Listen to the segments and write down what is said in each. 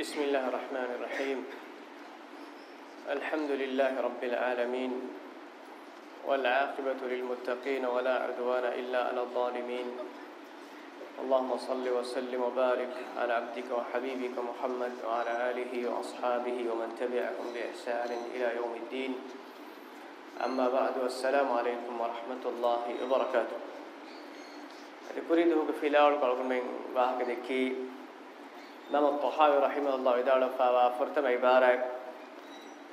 بسم الله الرحمن الرحيم الحمد لله رب العالمين والعاقبة للمتقين ولا عدوان إلا على الظالمين اللهم صل وسلم وبارك على عبدك وحبيبك محمد وعلى آله وأصحابه ومن تبعهم بإحسان إلى يوم الدين أما بعد والسلام عليكم ورحمة الله وبركاته. أريد أن أقول في الأول بعض من نما الطحاوي رحمه الله إذا لفا فرتم عبارك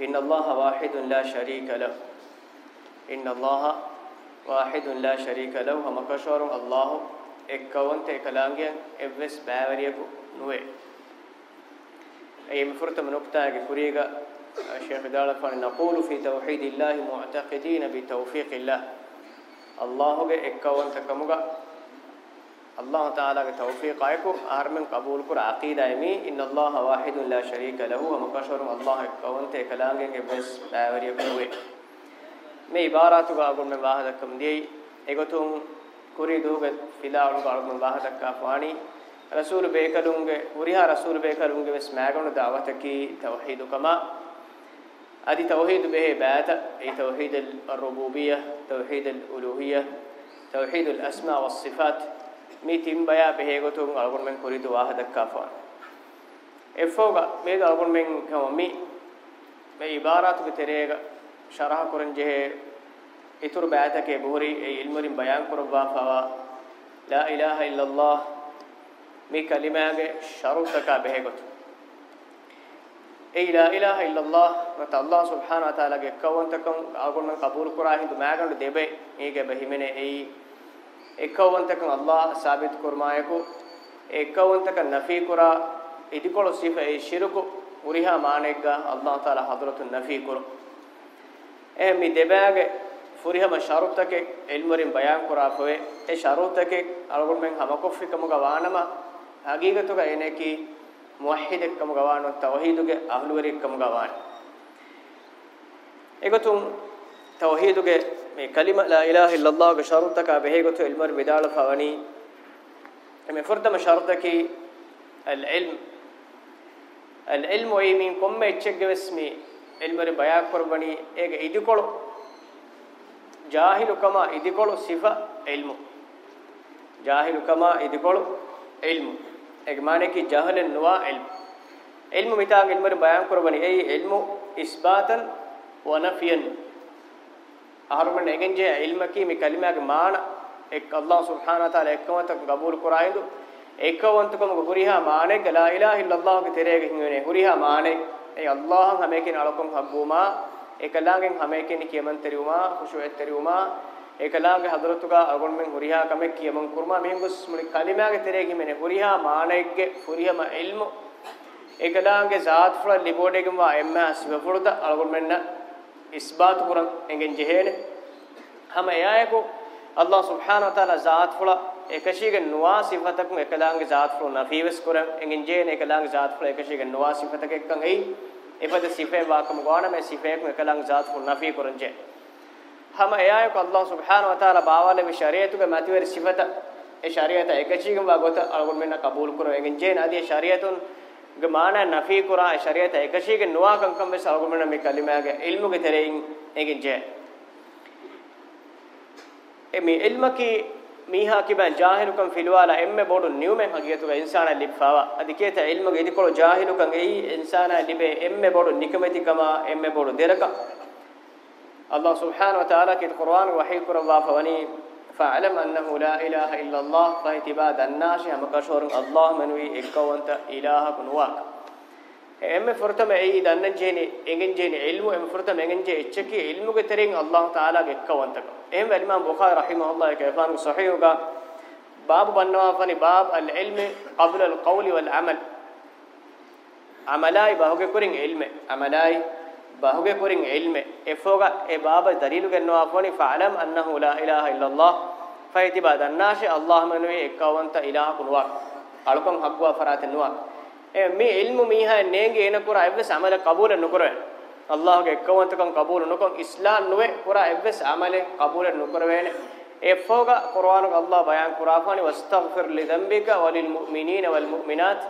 إن الله واحد لا شريك له إن الله واحد لا شريك له هم كشور الله اكونت تكلانجين إبلس باوريكو نوي أي مفرتم نقطه كوريغا الشيخ فان نقول في توحيد الله معتقدين بتوفيق الله الله اكونت تكمغا الله تعالى توفيق توفیق آرمن قبول كر عقيدة مي ان الله واحد لا شريك له ہم کشور اللہ کون تے بس بعوري كوي مي عبارات کو اگوں میں واہ تکم دی ایگو تم کری دو کے فلا اور کو اگوں واہ رسول بيكرونج کروں رسول بيكرونج بس ما عنده دعوة كي توحيد كما ادي توحيد به بیات أي توحيد الربوبية توحيد الألوهية توحيد الاسماء والصفات මේ තිම්බයා බෙහෙගතුන් අලගොන් මෙන් කුරිතු වාහදක්කාෆාන එෆෝග මේ අලගොන් මෙන් කමමි මේ ඉබාරාතුක තෙරේග ශරහ කරන් ජෙහෙ ඉතුරු බෑතකේ බුහරි ඒ ඉල්මරින් බයන් කරවාවා ලා ඉලාහ ඉල්ලල්ලාහ් මේ කලිමාගේ ශරුතක බෙහෙගතු ඒ ලා ඉලාහ ඉල්ලල්ලාහ් මත අල්ලාහ් සුබ්හානහු වතාලාගේ කවන්තකම් අලගොන් මෙන් කබූල් කරා හින්දු මෑගන්න දෙබේ මේගේ බෙහිමනේ ඒ ಎಕ್ಕವಂತಕ ಅಲ್ಲಾಹ್ ಸಾಬಿತ್ ಕುರ್ಮಾಯಕು ಎಕ್ಕವಂತಕ ನಫಿ ಕುರ ಇದಿಕೊಳ ಸಿಫ ಎ ಶಿರುಕು ಉರಿಹ ಮಾನೆಗ್ಗ ಅಲ್ಲಾಹ್ ತಾಲ ಹಜರತ್ ನಫಿ ಕುರ ಎ ಮಿ ದೆಬಾಗೆ ಫುರಿಹಮ ಶರುತಕೆ ಇಲ್ಮರಿಂ ಬಯಾನ್ ಕುರಾಫವೆ ಎ ಶರುತಕೆ ಅಳಗುಣ ಮೆಂ ಹಮಕೊಫಿ ಕಮುಗ ವಾನಮ ಹಗೀಗತುಗ ಎನೆಕಿ ಮುವಹಿದಕ್ ಕಮುಗ ವಾನ ತೌಹೀದುಗೆ ಅಹ್ಲುವರಿಕ್ ಕಮುಗ ವಾನ ಎಗತುಂ ತೌಹೀದುಗೆ මේ කලිම ලා ඉලාහ ඉල්ලල්ලාහ් ගේ ෂරුතක බෙහෙගතු ඉල්මර් විදාල ෆවනි මේ ෆර්දම ෂරුතකි العلم العلم ඒ මින් කොම්ම එච්චෙග්ගවස්මි ඉල්මර් බයා කරබනි ඒක ඉදිකොළ ජාහිලුකම ඉදිකොළ සිෆා ඉල්මු ජාහිලුකම ඉදිකොළ ඉල්මු ඒක মানে කි ජහල නුවා ඉල්මු ඉල්මු මිතාග ඉල්මර් බයා කරබනි ඒ ඉල්මු ඉස්බාතන් වනෆියන් ahrumen egenje ilma ki me kalima ge maana ek allah subhanahu wa taala ekkamata qabul quraindu ekkawantukum ge huriha maane ge la ilaha illallah ge terege hingene huriha maane e allah hamekin alakum habbuma ekalagen hamekin kiyaman teruma khushu'at teruma ekalagen hadratuga agon men huriha kamek kiyaman kurma men gus muli kalima ge terege hingene huriha maane ge huriha ma ilmu ekalagen zaat fula libodegum wa emma asbafurda alagon menna ඉස්බාත් කුරන් එංගෙන් ජෙහෙන හැම එයායකෝ අල්ලාහ් සුබ්හානහු තාලා ذات ෆුලා එකශීගේ නුවා සිෆතකුන් එකලාංගේ ذات ෆුලා නෆීවස් කුරන් එංගෙන් ජෙහෙන එකලාංගේ ذات ෆුලා එකශීගේ නුවා සිෆතක එක්කන් එයි එපද සිෆේ වාකම ගාන මේ සිෆේකුන් එකලාංගේ ذات ෆුලා නෆී කුරන් ජෙ හැම එයායකෝ අල්ලාහ් සුබ්හානහු තාලා බාවල මේ ශරීයතුගේ මතිවර සිෆත ඒ ශරීයත එකශීගේ වාගොත අලගොන් මෙන්න කබූල් කුරන් එංගෙන් ජෙහෙන අදී ශරීයතුන් ಗೆ ಮಾನ ನಫಿ ಕುರಾ ಶರಿಯತ ಏಕಶಿಗೆ ನುವಾ ಕಂಕಂ ಬೆ ಸಲಗಮನ ಮಿ ಕಲಿಮಾಗೆ ಇಲ್ಮುಗೆ ತೆರೆಯಿಂ ಏಗೆ J ಎಮಿ ಇಲ್ಮಕಿ ಮೀಹಾ ಕಿಬ ಜಾಹಿಲುಕಂ ಫಿಲ್ವಾಲ ಎಮ್ಮೆ ಬೋಡು ನ್ಯೂಮೆ ಹಗಿಯತುಗ ಇನ್ಸಾನ ಲಿಫಾವ ಅದಿಕೇತ ಇಲ್ಮುಗೆ ಇದಿಕೊಳು ಜಾಹಿಲುಕಂ ಏಯಿ ಇನ್ಸಾನ ಲಿಬೆ ಎಮ್ಮೆ ಬೋಡು ನಿಕಮತಿ ಕಮ ಎಮ್ಮೆ ಬೋಡು ದೆರಕ ಅಲ್ಲಾಹ್ ಸುಬ್ಹಾನಹು ವ ತಆಲಾ ಕಿ Quran ವಹೀ ಕುರವಾ ಫವನಿ فاعلم انه لا اله الا الله فاتباع الناس هم كشور الله منوي اكوانت اله كنواك ام فرتم اي دنن جيني انجن جيني علم ام فرتم انجن جي اتشكي علم گترين الله تعالى اكوانت ام علم البخاري رحمه الله كيفان صحيح گا باب بنوا فني باب العلم قبل القول والعمل عملائي باهو گكرين علم عملائي bahuge kurin ilme efoga e baba dalilu genwa afoni fa'lam annahu la ilaha illa allah fayti badannashi allah manwe ekawanta ilaha kunwa alukon hagwa farate nuwa e mi ilmu miha nege ena kura evve samala qabul nukurwe allah ge ekawanta kon qabul nukon islam nuwe kura evve samale qabul nukurwene efoga qur'anu allah bayan kurafani wastaghfir li dhanbika walil mu'minina wal mu'minat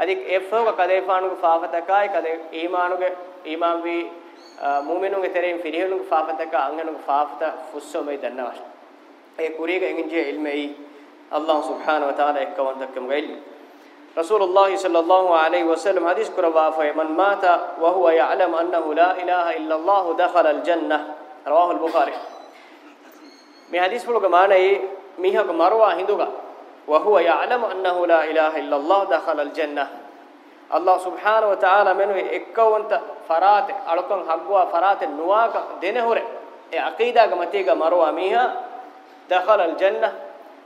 අදික එෆෝක කදේෆානුගේ ෆාෆතකයි කදේ ඊමානුගේ ඊමාන් වි මුමිනුගේ තෙරෙන් ෆිරිහනුගේ ෆාෆතක අංගනුගේ ෆාෆත ෆුස්සෝ මේ දන්නවස් ඒ කුරීග එංජේ ඉල්මයි අල්ලාහ් සුබ්හානහු වතාලා එක්කවන් දක්කම ගයිල් රසූලුල්ලාහ් සල්ලල්ලාහු අලයිහි වසල්ලම් හදීස් කුරවා fire මන් මාත වහුව යඅලම් අන්නහු ලා ඉලාහා ඉල්ලල්ලාහ් දඛලල් ජන්නහ රවාහුල් බුඛාරි මේ හදීස් වල ගමානයි මීහක මරුවා හිඳුගා وهو يعلم أنه لا إله إلا الله دخل الجنة الله سبحانه وتعالى منو إكوانت فرات ألقن حقوا فرات نواك دينهور عقيدة متيجا مروا ميها دخل الجنة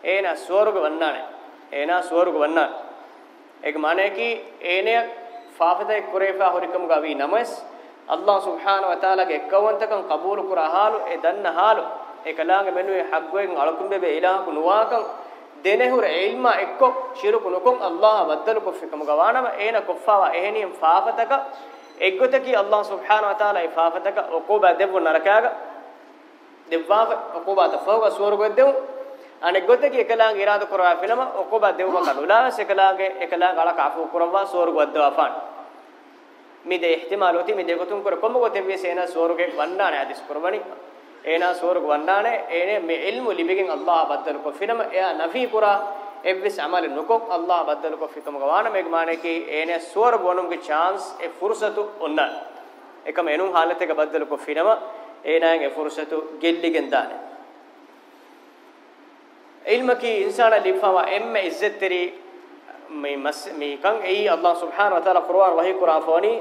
اینا سورگ وننانے اینا سورگ وننان ایک معنی کی اینے فافتہ قریفہ ہرکم گاوی نمس اللہ سبحانہ و تعالی کے کونتکن قبول کرا حالو اے دن حالو اے کلاں منو حقویں الکم بے الہ کو نواکن දෙනෙහුර ඉල්මා එක්ක ශිරුකු නුකුම් අල්ලාහ වද්දලු කොෆිකම ගවානම ඒන කොෆාවා එහෙනියම් ෆාෆතක එක්ගොතකි අල්ලාහ සුබ්හානහු වතාලා ඉෆාෆතක ඔකෝබා දෙවු නරකාග දෙව්වාව ඔකෝබා තෆෝග සුවර්ගෙ දෙවු අනෙක්ගොතකි එකලාං ඉරාද කරවා ෆිලම ඔකෝබා දෙවුම කඩුලා සකලාගේ එකලාං අල කාෆු කරවා සුවර්ගෙ දෙවාෆාන් මිදේ ඉහ්තිමාලෝති මිදේ ගොතුම් කර කොම්බ ගොතෙන් විසේන සුවර්ගෙ වන්නානේ අදිස් කරවණි ena surak wannane ene me ilmu libegen allah baddal ko finama ya nafi pura evvis amal nuko allah baddal ko fikam gawana meg mane ki ene surak wonum ge chance e fursatu onna ekam enum halat ek baddal ko finama ena e fursatu gelligen dane ilma ki insana lifawa emme izzetteri me mas me kan ei allah subhanahu wa taala qur'an wahi qur'an fani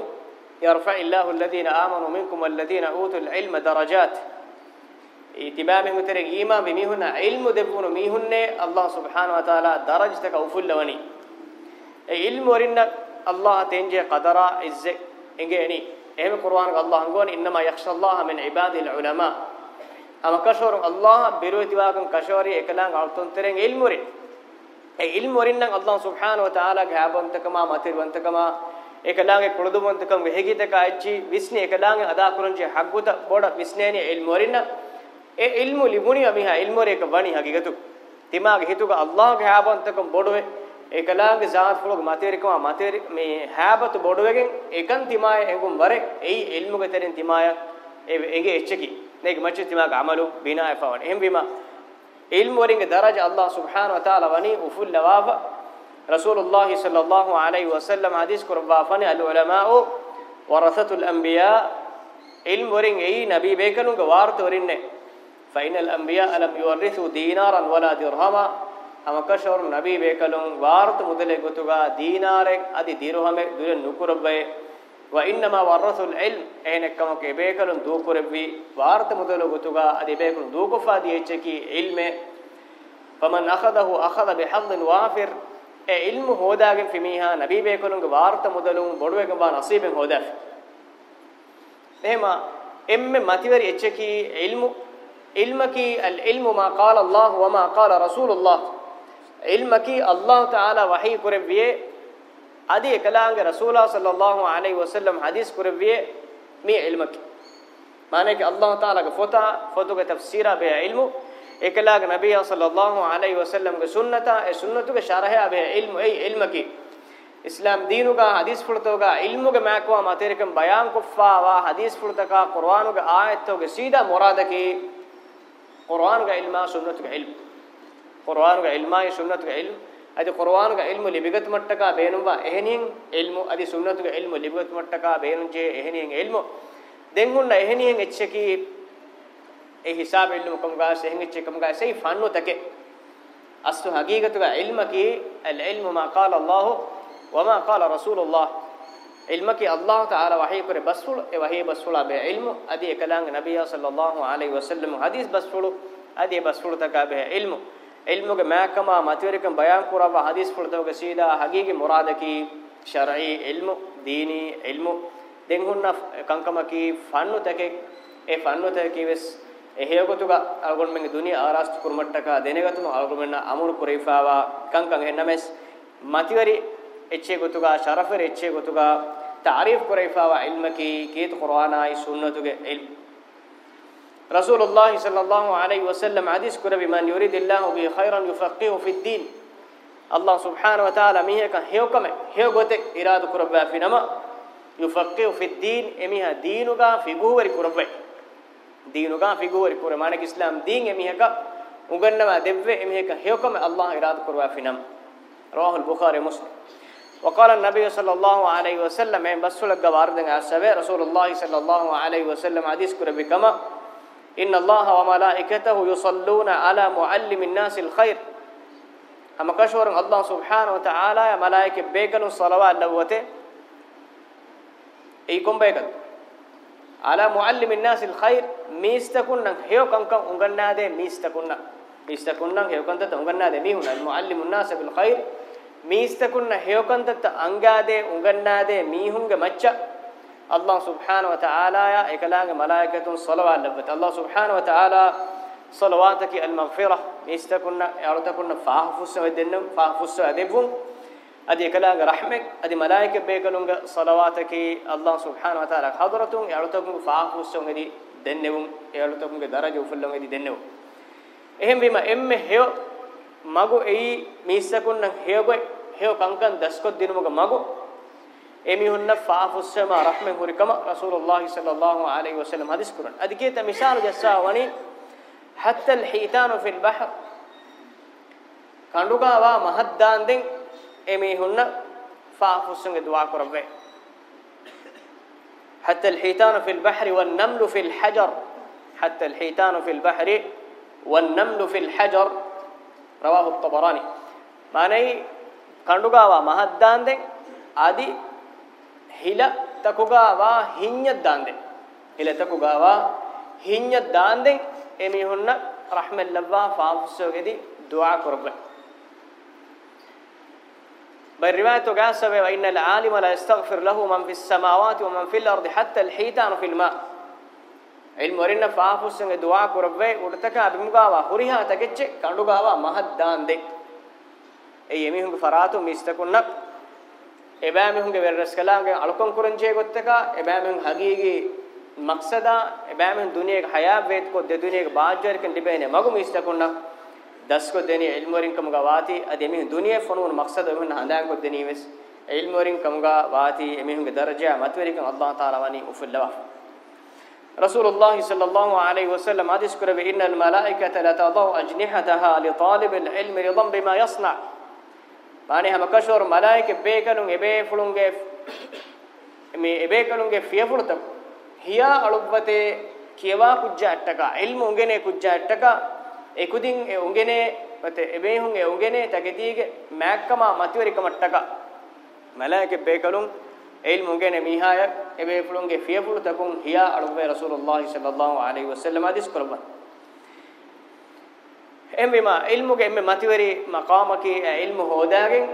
يرفع الله الذين آمنوا منكم والذين أوتوا العلم درجات ඉතිමාමි මුතරේ ඊමා විමිහුන ඉල්මු දෙවුණු මිහුන්නේ අල්ලාහ් සුබ්හාන ව තාලා දරජතක උෆුල්ලවනි ඒ ඉල්මු වරින්න අල්ලාහ් තෙන්ජේ කදරා ඉස්සේ එංගේනි එහෙම කුර්ආන් ග අල්ලාහ් අංගෝන ඉන්නම යක්ෂල්ලාහ මින් ඉබාදිල් උලමා අමකෂෝර අල්ලාහ් බිරුතිවාකම් කෂෝරි එකලං අල්තොන්තරෙන් ඉල්මුරි ඒ ඉල්මු වරින්න අල්ලාහ් සුබ්හාන ව තාලා ගාබන්තකම මතිරවන්තකම එකලාගේ කුළුදුමන්තකම් වෙහෙගිතක ඇච්චි විස්නි එකලාගේ අදා කුරන්ජේ හග්ගුත බොඩ විස්නේනි ඉල්මු වරින්න ඒ ඉල්මු ලිබුනිය මිහා ඉල්මරේක වණි හගීගතු තිමාග හිතුග අල්ලාහගේ හැබන්තකම් බොඩවේ ඒකලාගේ ذات ෆලොග මතේරිකම මතේරි මේ හැබතු බොඩවගෙන් එකන් තිමාය එඟුම් වරේ එයි ඉල්මුගේ තෙරින් තිමාය එගේ එච්චකි නෙක මච්ච තිමාග අමලු බිනා එපවන් එහෙම බිමා ඉල්මරින්ගේ දරජ අල්ලාහ සුබ්හාන වතාලා වනි උෆුල් ලවාව රසූලුල්ලාහි සල්ලල්ලාහු අලයිහි වසල්ලම හදීස් කුර්බාෆනි අල් උලමාඋ වරසතුල් අන්බියා ඉල්මරින් එයි නබී බේකනුගේ වාර්ත වරින්නේ فإن الأنبياء لم يورثوا دينارا ولا درهما أما كشور نبي بيكلون وارت مدلي غتوغا دينارك أدي درهمك دول نكربي وإنما ورثوا العلم أين كم كبيكلون دوكربي وارت مدلي غتوغا أدي بيكلون دوكفا ديچكي علم فمن أخذه أخذ بحظ وافر علم في ميها نبي بيكلون وارت مدلون بොඩුවෙන් බා نصيبෙන් හොදා إما ما تقدر එච්චකී ඉල්මු علم کی العلم ما قال الله وما قال رسول الله علم الله تعالى وحي وحی کرے ادی رسول الله صلى الله عليه وسلم حدیث کرے مي علم کی الله تعالى فوتا تعالی کا فتا فتو کا تفسیرہ بے علم اکلاگ إيه نبی صلی اللہ علیہ وسلم کے سنت ہے سنت کے شرح علم ای علم اسلام دینو کا حدیث پڑھتو کا علم کے میں کو ماترکم بیان کو فا وا حدیث پڑھتا کا قرآن کے آیت کے سیدھا مراد کی قرآن کا علم سنة کا علم قرآن کا علم سنة کا علم ادي قرآن کا علم لبغت مٹکا بینوا اہنین علم ادي سنة کا علم لبغت مٹکا بینجے اہنین علم دنگون اہنین اچ کی إيه حساب علم كم گا سہنگ اچ كم گا سی فانو تكى أستو حقیقت علم كي العلم ما قال الله وما قال رسول الله ইলম কি আল্লাহ তাআলা ওয়াহী করে বসুল এ ওয়াহী বসুলা বে ইলম আদি একলাং নবী সাল্লাল্লাহু আলাইহি ওয়াসাল্লাম হাদিস বসুল আদি বসুল তাকা বে ইলম ইলম কে মাকমা মাতিরিকম বায়ান কুরাবা হাদিস ফুলতো কে সিদা হাকিকি মুরাদ কি শরঈ ইলম দীনি ইলম දෙංගුන්න කංකමකී ෆන්නු තකේ ඒ ෆන්නු තකේ වෙස් එහෙයගතුග අල්ගොන් මෙන් දුනි ආරාස්තු කුරුමට්ටක දෙනගතුම අල්ගොන් මෙන්න අමුරු කුරේෆාවා කංකං හෙන්නමෙස් මතිවරි اچھے گتگا شرف ر اچھے گتگا تعریف قریفا و علم کی کیت قران ای سنت کے علم رسول اللہ صلی اللہ علیہ وسلم حدیث کر من یرید اللہ بی خیرا یفقه فی الدین اللہ سبحانہ و تعالی میہ کا ہیو کم ہیو گتے اراد کر با فینما یفقه فی الدین امیہ دینوگا فگوری کربے دینوگا فگوری کر معنی اسلام دین امیہ کا دیوے کا ہیو کم اللہ අල්ලාහ ඉරාද කරවා ෆිනම් رواه බුඛාරි මුස්ලිම් وقال النبي صلى الله عليه وسلم ان إيه، بسول غواردن اسبه رسول الله صلى الله عليه وسلم حديث كره كما ان الله وملائكته يصلون على معلم الناس الخير اما كشور الله سبحانه وتعالى يا ملائكه بيغل صلوات لوته ايكم بيغل على معلم الناس الخير ميستكن هيو كم كم انغنا ده ميستكن ميستكن هيو كنت انغنا ده مي المعلم الناس بالخير මීස්තකුන්න හේයකන්තත් අංගාදේ උගන්නාදේ මීහුන්ගේ මච්ච අල්ලාහ් සුබ්හානහු වතාලා එකලාගේ මලායිකතුන් සලවාත් ලබ්බත අල්ලාහ් සුබ්හානහු වතාලා සලවාතකි අල් මග්ෆිරා මීස්තකුන්න යරතකුන්න ෆාහෆුස් වෙදෙන්නම් ෆාහෆුස් අදෙබුන් අදි එකලාගේ රහමෙක් අදි මලායික බේකලුන්ගේ සලවාතකි අල්ලාහ් සුබ්හානහු වතාලා හදරතුන් යරතකුන් ෆාහෆුස් උන්ගෙදි දෙන්නෙවුන් යරතකුන්ගේ දරජ උෆල්ලුන්ගෙදි දෙන්නෙවුන් එහෙන් වීම එම්මේ හේය මගෝ එයි මීස්තකුන්න හේයගොයි هيو كانكن دسكو دينومغ ماغو ايمي هن فافوسما رحمه هوركما رسول الله صلى الله عليه وسلم حديث قران ادكيت مثال جسا وني حتى الحيتان في البحر කඳුගා වා මහද්දාන් දෙන් එමේ හොන්න فافوسنگ دعا کربے حتى الحيتان في البحر والنمل في الحجر حتى الحيتان في البحر والنمل في الحجر رواه الطبراني معنی කණ්ඩුගාවා මහද්දාන්දෙන් আদি හිල තකුගාවා හිඤ්ඤද්දාන්දෙන් හිල තකුගාවා හිඤ්ඤද්දාන්දෙන් එමිහුන්න රහමල්ලාහ් ෆාෆුසෝගෙදි දුආ කරබ بالرواية قاسة وإن العالم لا يستغفر له من في السماوات ومن في الأرض حتى الحيتان في الماء علم ورنا فافوسن دعاء كربوي ورتكا بمغاوا هريها تكچ كندوغاوا مهدان دي ඒ එමිහුන්ගේ ෆරාතු මිස්තකුන්නක් එබෑ මිහුන්ගේ වෙල්රස් කලාගේ අලකොන් කුරංජේ ගොත්තක එබෑ මිහුන් හගීගේ මක්සදා එබෑ මිහුන් දුනියක හයාබ් වේත් කො දෙදුනියක බාජ්ජරකන් ඩිබේනේ මගු මිස්තකුන්නක් දස්කො දෙනි ඉල්මෝරින් කමුගා වාති අද එමිහුන් දුනියේ ෆොනුන් මක්සද එමිහුන් හඳාන් කො දෙනි වෙස් ඉල්මෝරින් කමුගා වාති එමිහුන්ගේ දරජා මත්වරිකන් අල්ලාහ් තාලා වනි උෆල්ලවා رسول الله صلى الله عليه وسلم حديث كره إن الملائكة لا تضع أجنحتها لطالب العلم رضا بما يصنع mane hama kashor malaike bekalun ebe fulunge me ebe kalunge fiyafuluta hiya alubwate kiyawa kujja attaka ilmu ungene kujja attaka ekudin e ungene mate ebe hun e ungene tagetige makkama matiwarikam attaka malaike bekalun ilmu ungene mihaya ebe fulunge fiyafuluta kun hiya alubwe rasulullah sallallahu alaihi wasallam hadis qurban එම්මා ඉල්මුගේ එම්මේ මතිවරි මකාමකි ඉල්මු හොදාගෙන්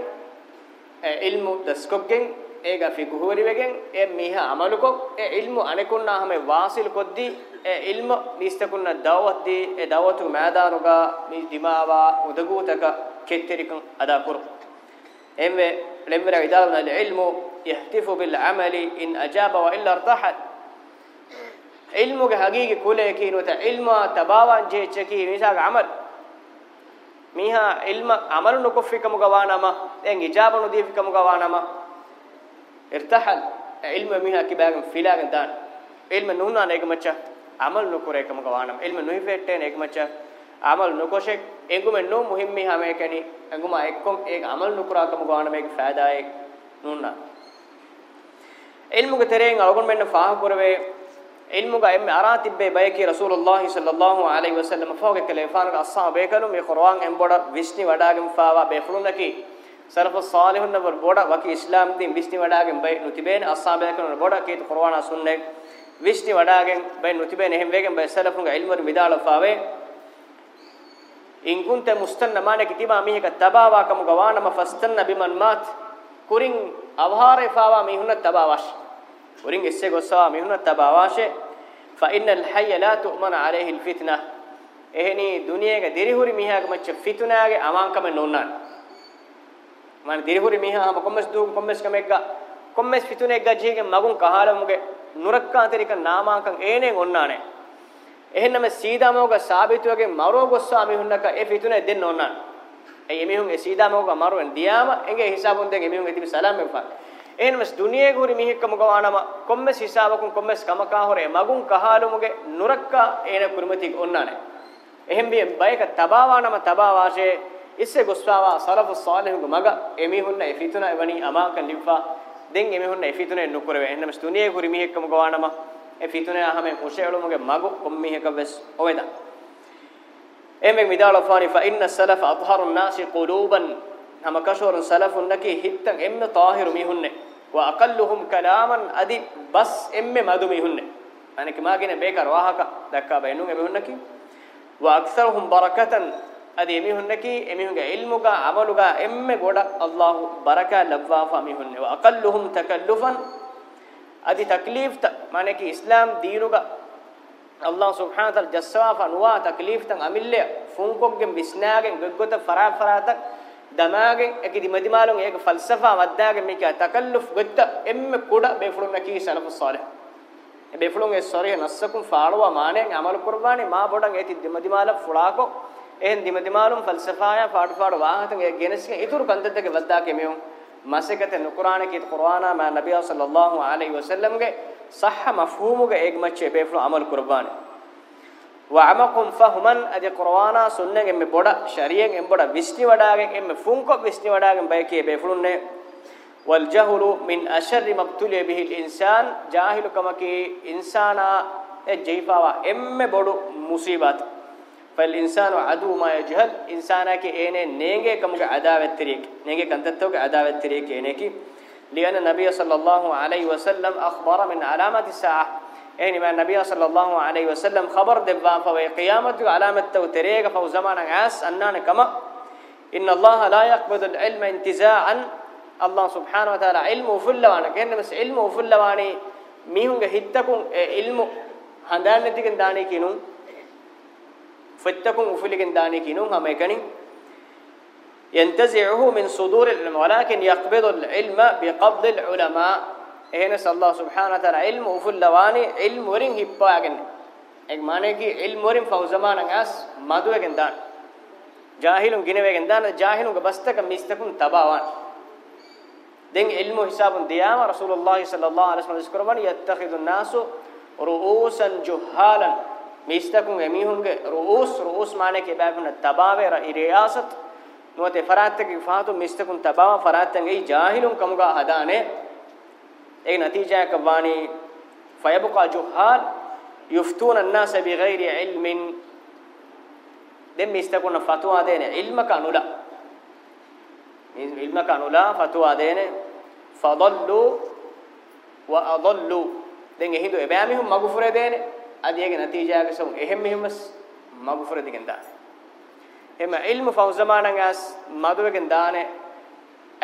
ඉල්මු දස්කොග්ගෙන් ඒග ෆිකුහුවරි වෙගෙන් එ මීහ අමලුකොක් එ ඉල්මු අනෙකුන්නා හැම වාසිල් කොද්දි එ ඉල්ම නිස්තකුන්න දවවත් දී එ දවතු මෑදානුගා මේ දිමාවා උදගූතක කෙත්තරිකන් අදා කුරු එම්මේ ලෙම්වර ඉදාලන ඉල්මු යහ්තිෆු bill අමලි ඉන් අජාබ වඉල්ලා අර්තහත් ඉල්මුගේ හගීගේ කුලේ කිනුත ඉල්මා තබාවන් ජේචකි මිසාගේ Amal miha ilma amalu nokofikamu gawanama en ijaba no difikamu gawanama irtahal ilma miha kibagan filagan dan ilma nunna negmacha amal nokorekamu gawanama ilma nuhifette negmacha amal nokoshek engume no muhimmi hame kani enguma ekkom ek amal nokorakamu gawanama ek faida ek nunna ilmu ge tereng algon menna faah korave ilmuga emme ara tibbe bayeki rasulullah sallallahu alaihi wasallam foge kale faanga assam bekalum me qur'an em boda visni wadagem faawa befulunaki salafu salihun na boda waki islam din visni wadagem bay nutiben assam bekalum boda ke qur'ana sunne visni wadagem bay nutiben ehem wegen bay salafunga ilmur midala faawe in kunta mustanna mane kitima miheka tabawa kamu gawana ma fastanna biman mat kurin avhare faawa mihunna tabawash ورين اسي غسا ميونا تباواشه فان الحي لا تؤمن عليه الفتنه එහෙනි දුනියේක දිරිහුරි මිහාක මච්ච ෆිතුනාගේ අමාංකම නොන්නන මන දිරිහුරි මිහා මොකම්ස් දු කොම්මස් කමෙක්ග කොම්මස් ෆිතුනේක ජීගේ මගුන් කහලමුගේ නුරක්කාතරික නාමාංකම් ඒනේ ඔන්නානේ එහෙන්නම සීදාමෝග සාබිතුවගේ මරෝ ගොස්සා මිහුන්නක ඒ ෆිතුනේ දෙන්න ඔන්නන ඒ මිහුන් ඒ සීදාමෝග මරුවෙන් දියාම එගේ හිසාබුන් දෙන් මිහුන් ඉතිමි සලාම් මෙපා එහෙනම්ස් දුනියේ ගුරි මිහෙක්කම ගවානම කොම්මස් හිසාවකුන් කොම්මස් කමකා හොරේ මගුන් කහාලුමුගේ නුරක්කා එන කුරුමති ඔන්නානේ එහෙම් බිය බයක තබාවානම තබාවාෂේ ඉස්සේ ගොස්වාවා සලෆු සාලිහුගේ මග එමිහුන්න එෆිතුනා එවනි අමාක ලිව්වා දෙන් එමිහුන්න එෆිතුනේ නුකරවේ එහෙනම්ස් දුනියේ ගුරි මිහෙක්කම ගවානම එෆිතුනේ අහමේ හොෂේලුමුගේ මගු කොම්මිහෙක වෙස් ඔවේදා එමෙ මිදාලෝෆානි far ඉන්න සලෆ අත්හරු الناس قلوبا නම කෂෝරන් සලෆුන් නකි හිත්තන් එම්ම තාහිරු මිහුන්නේ වා අකල්ලුහුම් කලාමන් අදි බස් එම්මෙ මදු මිහුන්නේ අනක මාගෙන බේකර වාහක දක්කා බෙන්නුන් එමිහුන්නකි වා අක්සරහුම් බරකතන් අදි එමිහුන්නකි එමිහුගේ ඉල්මුගා අමලුගා එම්මෙ ගොඩ අල්ලාහ් බරකා ලබ්වා ෆමිහුන්නේ වා අකල්ලුහුම් තකල්ලුෆන් අදි තක්ලීෆ් মানে কি ইসলাম দীনুগা අල්ලාහ් සුබ්හානහු තාලා ජස්සවාෆ නුවා තක්ලීෆ් තන් අමිල්ලේ ෆුන්කොග්ගෙන් විස්නාගෙන් ගොග්ගොත ෆරා ෆරාතක් දමාගෙන් එක දිමදිමාලුන් ඒක ෆල්සෆා වද්දාගෙන් මේක තකල්ලුෆ් ගොත්ත එම්ම කුඩ බෙෆුලුන් නැකී සලෆු සාලහ බෙෆුලුන් ඒ සරිහ නස්සකුම් ෆාලුවා මානෙන් අමල් කුර්බානේ මා බොඩන් ඒති දිමදිමාල ෆුලාකෝ එහෙන් දිමදිමාලුන් ෆල්සෆාය පාඩු පාඩු වාහතන් ඒ ගෙනසික ඉතුරු කන්දද්දක වද්දාකේ මෙවුන් මසකත නුකුරාන කීත කුර්ආනා මා නබිය සල්ලල්ලාහු අලයිහි වසල්ලම්ගේ සහ මෆහූමුගේ ඒක මච්චේ බෙෆුලුන් අමල් කුර්බානේ වඅමකුම් ෆහුමන් අද කුර්ආනා සුන්නෙන් එම්මෙ බොඩ ශරියෙන් එම්බොඩ විස්නි වඩාගෙන් එම්මෙ ෆුන්කො විස්නි වඩාගෙන් බයකේ බෙෆුලුන්නේ වල් ජහලු මින් අෂර් මක්තුලිය බිහිල් ඉන්සාන් ජාහිලු කමකේ ඉන්සානා එ ජීපාවා එම්මෙ බොඩු මුසීබත් ෆල් ඉන්සානු අදු මා යජහල් ඉන්සානා කේ ඒනේ නේගේ කමක අදාවැත්තරියක නේගේ කන්තත්තෝගේ අදාවැත්තරියක ඒනේකි ලියන නබිය සල්ලල්ලාහු අලයිහි වසල්ලම් අඛබර මින් අලාමති සාහ يعني ما النبي صلى الله عليه وسلم خبر دبا فوي قيامت علامه توتريغ فو زمان عاس انان كما ان الله لا يقبض العلم انتزاعا الله سبحانه وتعالى علم فلوانا كان مس علم فلواني ميهونغ هيتكون إيه، علم هندان نتيكن داني كينو فتكون وفلكن داني كينو هم يكني ينتزعه من صدور العلم ولكن يقبض العلم بقبض العلماء එහෙනස් අල්ලාහ් සුබ්හානහු තාලා ඉල්මු උෆුල්ලවානි ඉල්ම් වරින් හිප්පාගෙන එක් মানে කි ඉල්ම් වරින් ෆෞසමානන් අස් මදුවගෙන් දාන ජාහිලුන් ගිනවගෙන් දාන ජාහිලුන්ගේ බස්තක මිස්තකුන් තබාවන් දැන් ඉල්මු හිසාබුන් දියාම රසූලුල්ලාහ් සල්ලල්ලාහු අලයිහි වසල්ලම් ඉස්කරබන් යත්තඛිදුන් නාසු රුඌසන් ජුහාලන් මිස්තකුන් එමිහුන්ගේ රුඌස් රුඌස් মানে කි බෑබුන තබාවේ රියාසත් නොතේ ෆරාත්තක ෆාතු මිස්තකුන් තබාව ෆරාත්තන් ඒ ජාහිලුන් කමුගා හදානේ ඒ නතිජයක වාණි فيبقى جهال يفتون الناس بغير علم දෙම් ඉස්තකුණ ෆතුවා දෙන ඉල්මක අනුලා මේ ඉල්මක අනුලා ෆතුවා දෙන فضلوا وأضلوا දැන් එහිදු එබෑමිහුම් මගුෆුරේ දෙන අධියගේ නතිජයක සම් එහෙම් මෙහෙමස් මගුෆුරේ දෙකෙන් දාන එහෙම ඉල්මු ෆෞසමානන් ඇස් මදුවගෙන් දානේ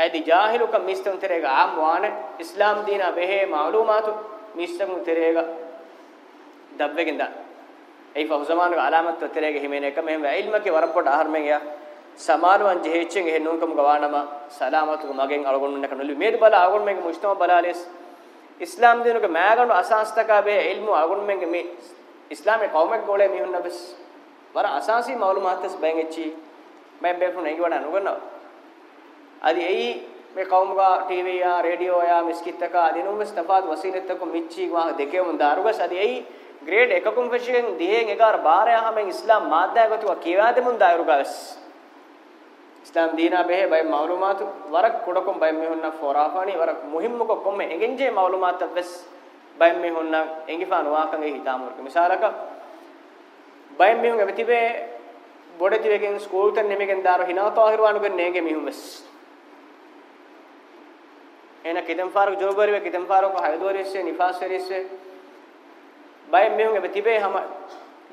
ඇදි ජාහිලුක මිස්තුන් තෙරේග ආම් වාන ඉස්ලාම් දීන බෙහෙ මාලුමාතු මිස්තුන් තෙරේග දබ්බෙකින් දා ඒ ෆහුසමාන අලාමත් තෙරේග හිමෙන එක මෙහෙම ඉල්මක වරම් පොඩ ආහාර මෙන් යා සමාරුවන් ජෙහෙච්චෙන් එහෙ නුන්කම ගවානම සලාමතුක මගෙන් අලගොන්න කනලු මේද බල ආගොන් මෙන් මුස්තම බලාලෙස් ඉස්ලාම් දීනුක මෑගණු අසංස්තකා බෙ ඉල්මු ආගොන් මෙන් මේ ඉස්ලාමේ කවුමක් ගෝලේ මිහුන්න බස් වර අසාසි මාලුමාත්ස් බැන් එච්චි මම බෙෆුන එගවණ නුගනවා అది ఎయి මේ කවුමුගා ටීවී යා රේඩියෝ යා මිස්කිත්තක අදිනුම ස්තපාත් වසීනෙත්තක මිච්චි වා දෙකේම දාරුගස් අද එයි ග්‍රේඩ් එකකම් ෆෂියෙන් දිහෙන් එකවර බාරය හැමෙන් ඉස්ලාම් මාද්දාගතුවා කියවා දෙමුන් දාරුගස් ඉස්ලාම් දීනා බෙහෙ බයි මාලුමාතු වරක් කුඩකම් බයි මෙහොන්න ෆොරාෆානි වරක් මුහිම්ම කොක්කොම එගෙන්ජේ මාලුමාත වෙස් බයි මෙහොන්න එංගිෆාන වාකංගේ හිතාමුර්ක මිසාලක බයි මෙහොන් එවතිබේ බොඩතිවේගෙන් ස්කූල් තන් නෙමෙගෙන් දාරු හිනාතාහිරවානුගෙන් නේගේ මිහුමස් එන කිතම් ෆාරක ජොබරිව කිතම් ෆාරක හයදොරිස්ස නිෆාසරිස්ස බය මෙහුන් එබ තිබේ හම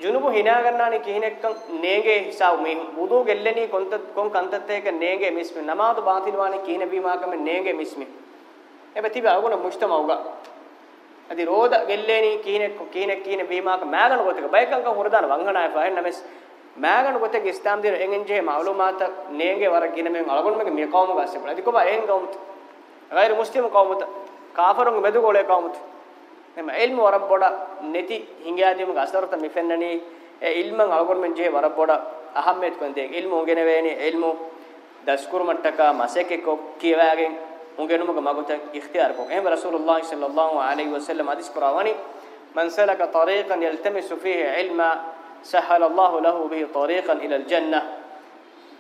ජුනුබු හිනා ගන්නානි කිහිනෙක්කන් නේගේ හිසාව මේ උදෝ ගෙල්ලෙනි කොන්ත කොන් කන්තත් එක නේගේ මිස්මි නමාතු බාතිනවානි කිහින බීමාකම නේගේ මිස්මි එබ තිබේ අගුණ මුෂ්තමවුග අදි රෝද ගෙල්ලෙනි කිහිනෙක් කිහිනෙක් කිහින බීමාක මෑගන ගොතක බයකංක හොරදාන වංගනාය ෆයන් නමස් මෑගන ගොතක ඉස්ලාම් දින එංගෙන්ජේ මාලුමාත නේගේ වර කින මෙන් අලගොන් මෙක මේ කවම ගස්සේ බල අදි කොබ එංගොම්ත් غير مسلم قومت කාෆරුන්ගේ මෙදුගෝලේ කවමුත් එම ඉල්ම වරබ්බොඩ නැති හිංගයාදීම ගසරත මිෆෙන්නනි ඒ ඉල්මන් අල්ගොර්මෙන් ජේ වරබ්බොඩ අහම්මෙත් කොන්දේ ඉල්ම උගෙන වේනි ඉල්ම දස්කුර මට්ටක මසෙක කො කියවාගෙන් උගෙනුමක මගත ඉක්තියාර කො එහෙම රසූලුල්ලාහි සල්ලල්ලාහු අලයිහි වසල්ලම හදිස් කරවනි من سلك طريقا يلتمس فيه علما سهل الله له به طريقا الى الجنه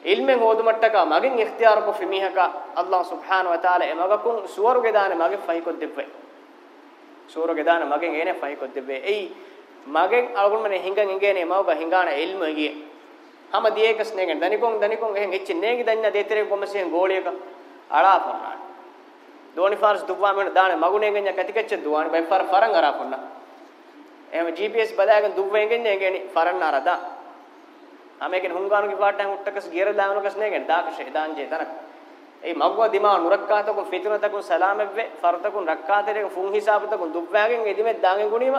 ඉල්මෙන් හොදුමට්ටක මගෙන් ඉක්තියාර කො ෆිමිහක අල්ලාහ් සුබ්හානහු වතාලා එමගකුන් සුවරුගේ දාන මගෙන් ෆයිකොත් දෙබ්බේ සුවරුගේ දාන මගෙන් එනේ ෆයිකොත් දෙබ්බේ එයි මගෙන් අලගොන් මනේ හිඟන් ඉංගේනේ මවග හිඟාන ඉල්ම ගියේ හැම දියේකස් නේගෙන් දනිකොන් දනිකොන් එහෙන් එච්ච නේගි දන්න දෙතරේ කොමසෙන් ගෝලියක අලා පරනා දෝනි ෆාර්ස් දුවා මෙන්න දාන මගුනේ ගෙන් කැතිකච්ච දුවානි බයි ෆාර ෆරන් අරා පොන්න එහෙම GPS බදාගෙන දුවෙන් ගෙන් නේගෙනි ෆරන් අරදා ಆಮೇಲೆ ಹುನ್ಗಾನು ಗಿವಾಟ ಹುಟ್ಟಕಸ್ ಗೇರ ದಾವನು ಕಸ್ ನೇಗೆ ದಾಕ ಶಹಿದಾನ್ ಜೇತನ ඒ මග්ව දිමා නුරක්කාතකුන් ෆිතුනතකුන් සලාමෙබ්බෙ ෆරතකුන් රක්කාතරේක ෆුන් හිසාබතකුන් දුබ්වැගෙන් එදිමෙ දාගෙන් ගුණීම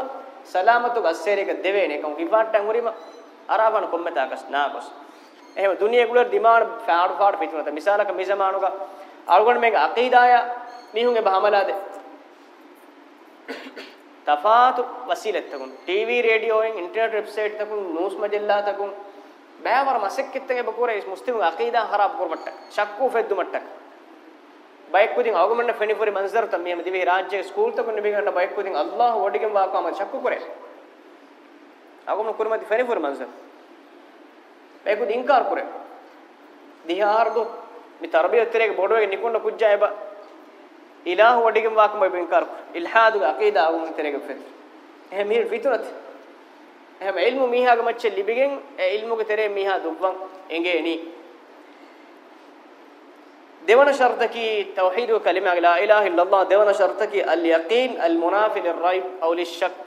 සලාමතු ගස්සේරේක දෙවේන එකම් කිපාට්ටන් ගුරීම අරාබන කොම්මතාකස් නාකොස් එහෙම දුනිය ගුලර් දිමාන ෆාඩ් ෆාඩ් ෆිතුනත මිසාලක මිසමානුක අල්ගොන් මේක අකීදාය මිහුන්ගේ බහමලාද තෆාතු වසීලත්තකුන් ටීවී රේඩියෝයෙන් ඉන්ටර්නෙට් වෙබ්සයිට් තකුන් නිවුස් මජල්ලා තකුන් බෑවර මසෙක් කිත්තගේ බකෝරේ මුස්ලිම්ගේ අකීදා හරාබ් කරමට්ට ශක්කු ෆෙද්දු මට්ටක් බයික් කුදින් අවගමන්න ෆෙනිෆරි මන්සර් තම් මේ දිවේ රාජ්‍ය ස්කූල් තක නෙබි ගන්න බයික් කුදින් අල්ලාහ් වඩිකම් වාකම ශක්කු කරේ අවගමන කුරමති ෆෙනිෆරි මන්සර් බයික් කුදින් ඉන්කාර කරේ දිහාර දු මේ තරබියතරේ බොඩෝගේ නිකුන්න කුජ්ජා එබ ඉලාහ් වඩිකම් වාකම බයික් ඉන්කාර ඉල්හාදු අකීදා අවගමන තරේ ෆෙත් එහෙම මේ විතරත් එහෙම ඉල්මු මීහාගේ මච්ච ලිබිගෙන් ඒ ඉල්මුගේ තෙරේ මීහා දුක්වන් එංගේනි දෙවන ෂර්තකි තවහීදු කලිමාගේ ලා ඉලාහ ඉල්ලල්ලාහ් දෙවන ෂර්තකි අල් යකීන් අල් මුනාෆි ලිල් රයිබ් අව් ලිල් ශක්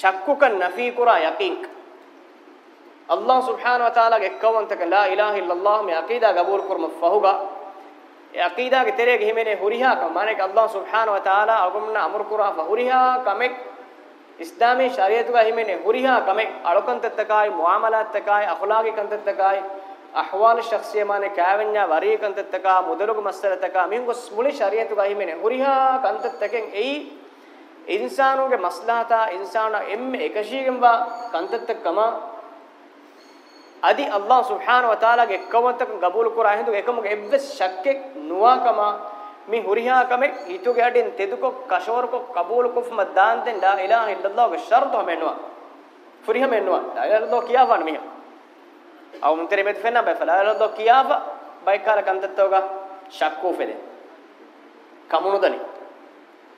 ශක්කුක නෆී කුරා යකීන්ක අල්ලාහ් සුබ්හානහු වතාලාගේ එක්කවන්තක ලා ඉලාහ ඉල්ලල්ලාහ් මේ අකීදා ගබූල් කරම ෆහුගා ඒ අකීදාගේ තෙරේ ගහිමනේ හුරිහා කම মানে අල්ලාහ් සුබ්හානහු වතාලා අගොම්න අමර කුරා ෆහුරිහා කමෙක් ඉස්ලාමී ශරීයතුගා හිමෙනේ හුරිහා කමෙක් අලොකන්තත්තකායි මුආමලාත්තකායි අඛලාගිකන්තත්තකායි අහ්වාල ශක්සිය මානේ කෑවෙන්නා වරීකන්තත්තකා මුදලුගු මස්සලතකා මින්ගොස් මුලි ශරීයතුගා හිමෙනේ හුරිහා කන්තත්තකෙන් එයි ඉන්සානුගේ මස්ලාතා ඉන්සාන එම් එකශීගෙන් වා කන්තත්තකම අදි අල්ලාහ් සුබ්හානහු වතාලාගේ එක්කවන්තක ගබූල් කුරා Hindu එකමගේ එබ්බ ශක්කේ නුවාකම mi huriha kame hitu gadin teduko kashor ko qabul ko fmadan den la ilaha illallah ga shart ho menwa furiha menwa la ilaha illallah kiya fan mi aw mun tere met fenna ba la ilaha illallah kiya fa bai kala kan tatto ga shakku fede kamunu dani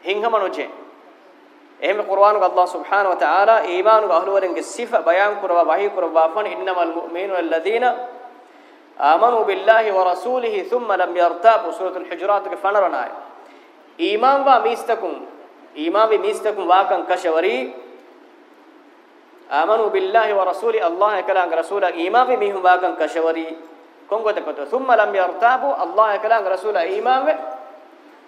hinga manoje එහෙම කුර්ආන උග අල්ලාහ් සුබ්හානහු වතාලා ඊමානු අහ්ලු වලගේ සිෆ බයන් කරවා වහී කරවා fun ඉන්නමල් මුමිනුල් ලදීනා آمنوا بالله ورسوله ثم لم يرتابوا سورة الحجرات كفنرنا إيمان وميستكم إيمان وميستكم واكن كشوري آمنوا بالله ورسوله الله كلام رسوله إيمان وميهم واكن كشوري كونغو تكتو ثم لم يرتابوا الله كلام رسوله إيمان و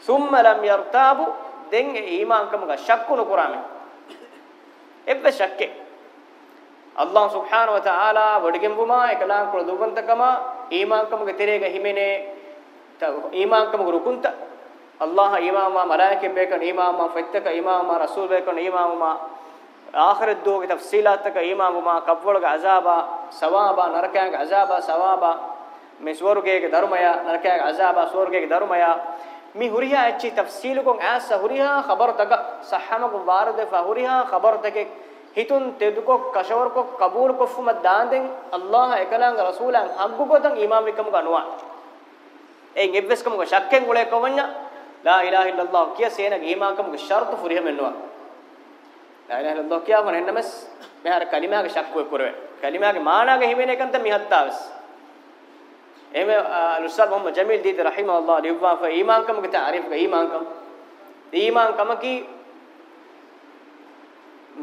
ثم لم يرتابوا دين إيمان كم شكون قرامه إبدا شكّ الله سبحانه وتعالى ودغم بما إكلام كل دوبن تكما ඊමාංකමුගේ තෙරේග හිමෙනේ ඊමාංකමුගේ රුකුන්ත අල්ලාහ ඊමාමා මලායිකෙ බේකන ඊමාමා ෆෙත්තක ඊමාමා රසූල් බේකන ඊමාමා ආඛිරත් දෝගේ තෆ්සීලාතක ඊමාමා කබ්වලගේ අසාබා සවාබා නරකයන්ගේ අසාබා සවාබා මේ ස්වර්ගයේ ධර්මය නරකයන්ගේ අසාබා ස්වර්ගයේ ධර්මය මේ හුරියා ඇච්චි තෆ්සීලුකම් ඈස හුරියා خبر තක සහමක වාරද ෆහුරියා خبر තකේ hitun teduko kashawar ko kabul ko fuma daanden allah ekalanga rasulan haggu gotan imam ikam ganuwa en ebbes kam ko shakken gule ko wanya la ilaha illallah kiya sena imam kam ko shartu furiha menwa la ilaha illallah kiya ko hennames me har kalima ke shakku kurwe kalima ke maana ke himene kan ta mihattaves eme al-ustad muhammad jamil didi rahimahullah liwa fa imam kam ke ta'rif ke imam kam imam kam ki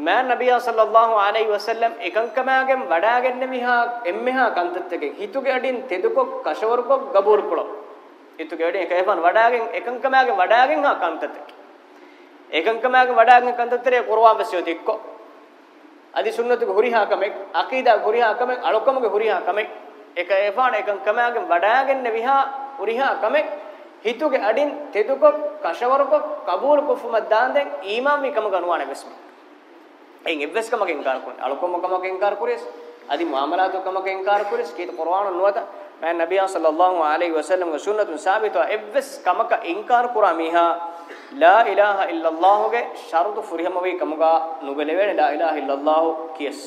මා නබියා සල්ලල්ලාහු අලයිහි වසල්ලම් එකංකමගෙන් වඩාගෙන මිහා එම්මෙහා කන්තත්තකෙන් හිතුගේ අඩින් තෙදුකොක් කෂවරුකොක් ගබෝරුකොලො හිතුගේ අඩින් එකේපන් වඩාගෙන් එකංකමගෙන් වඩාගෙන් හා කන්තත්තක එකංකමගෙන් වඩාගෙන් කන්තත්තරේ කුර්ආන් වැසියෝ තික්කො අදි සුන්නතුගේ හුරිහා කමෙක් අකීදා හුරිහා කමෙක් අලොකමගේ හුරිහා කමෙක් එකේපන් එකංකමගෙන් වඩාගෙන් මිහා හුරිහා කමෙක් හිතුගේ අඩින් තෙදුකොක් කෂවරුකොක් කබෝරුකොක් ෆුමද්දාන් දැන් ඊමාම් විකම ගනුවානේ වෙස්මක් එන් එවස් කමක ඉන්කාර කුනේ අලකොම කමක ඉන්කාර කුරේස් අදි මුආමලාතු කමක ඉන්කාර කුරේස් කීත කුර්ආන නුවත මෑ නබිය සල්ලල්ලාහු අලයිහි වසල්ලම් ගේ සුන්නතුන් සාබිතා එවස් කමක ඉන්කාර කුරා මීහා ලා ඉලාහා ඉල්ලල්ලාහ් ගේ ෂරුතු ෆුරිහම වේ කමගා නුගලෙ වේ ලා ඉලාහා ඉල්ලල්ලාහ් කියස්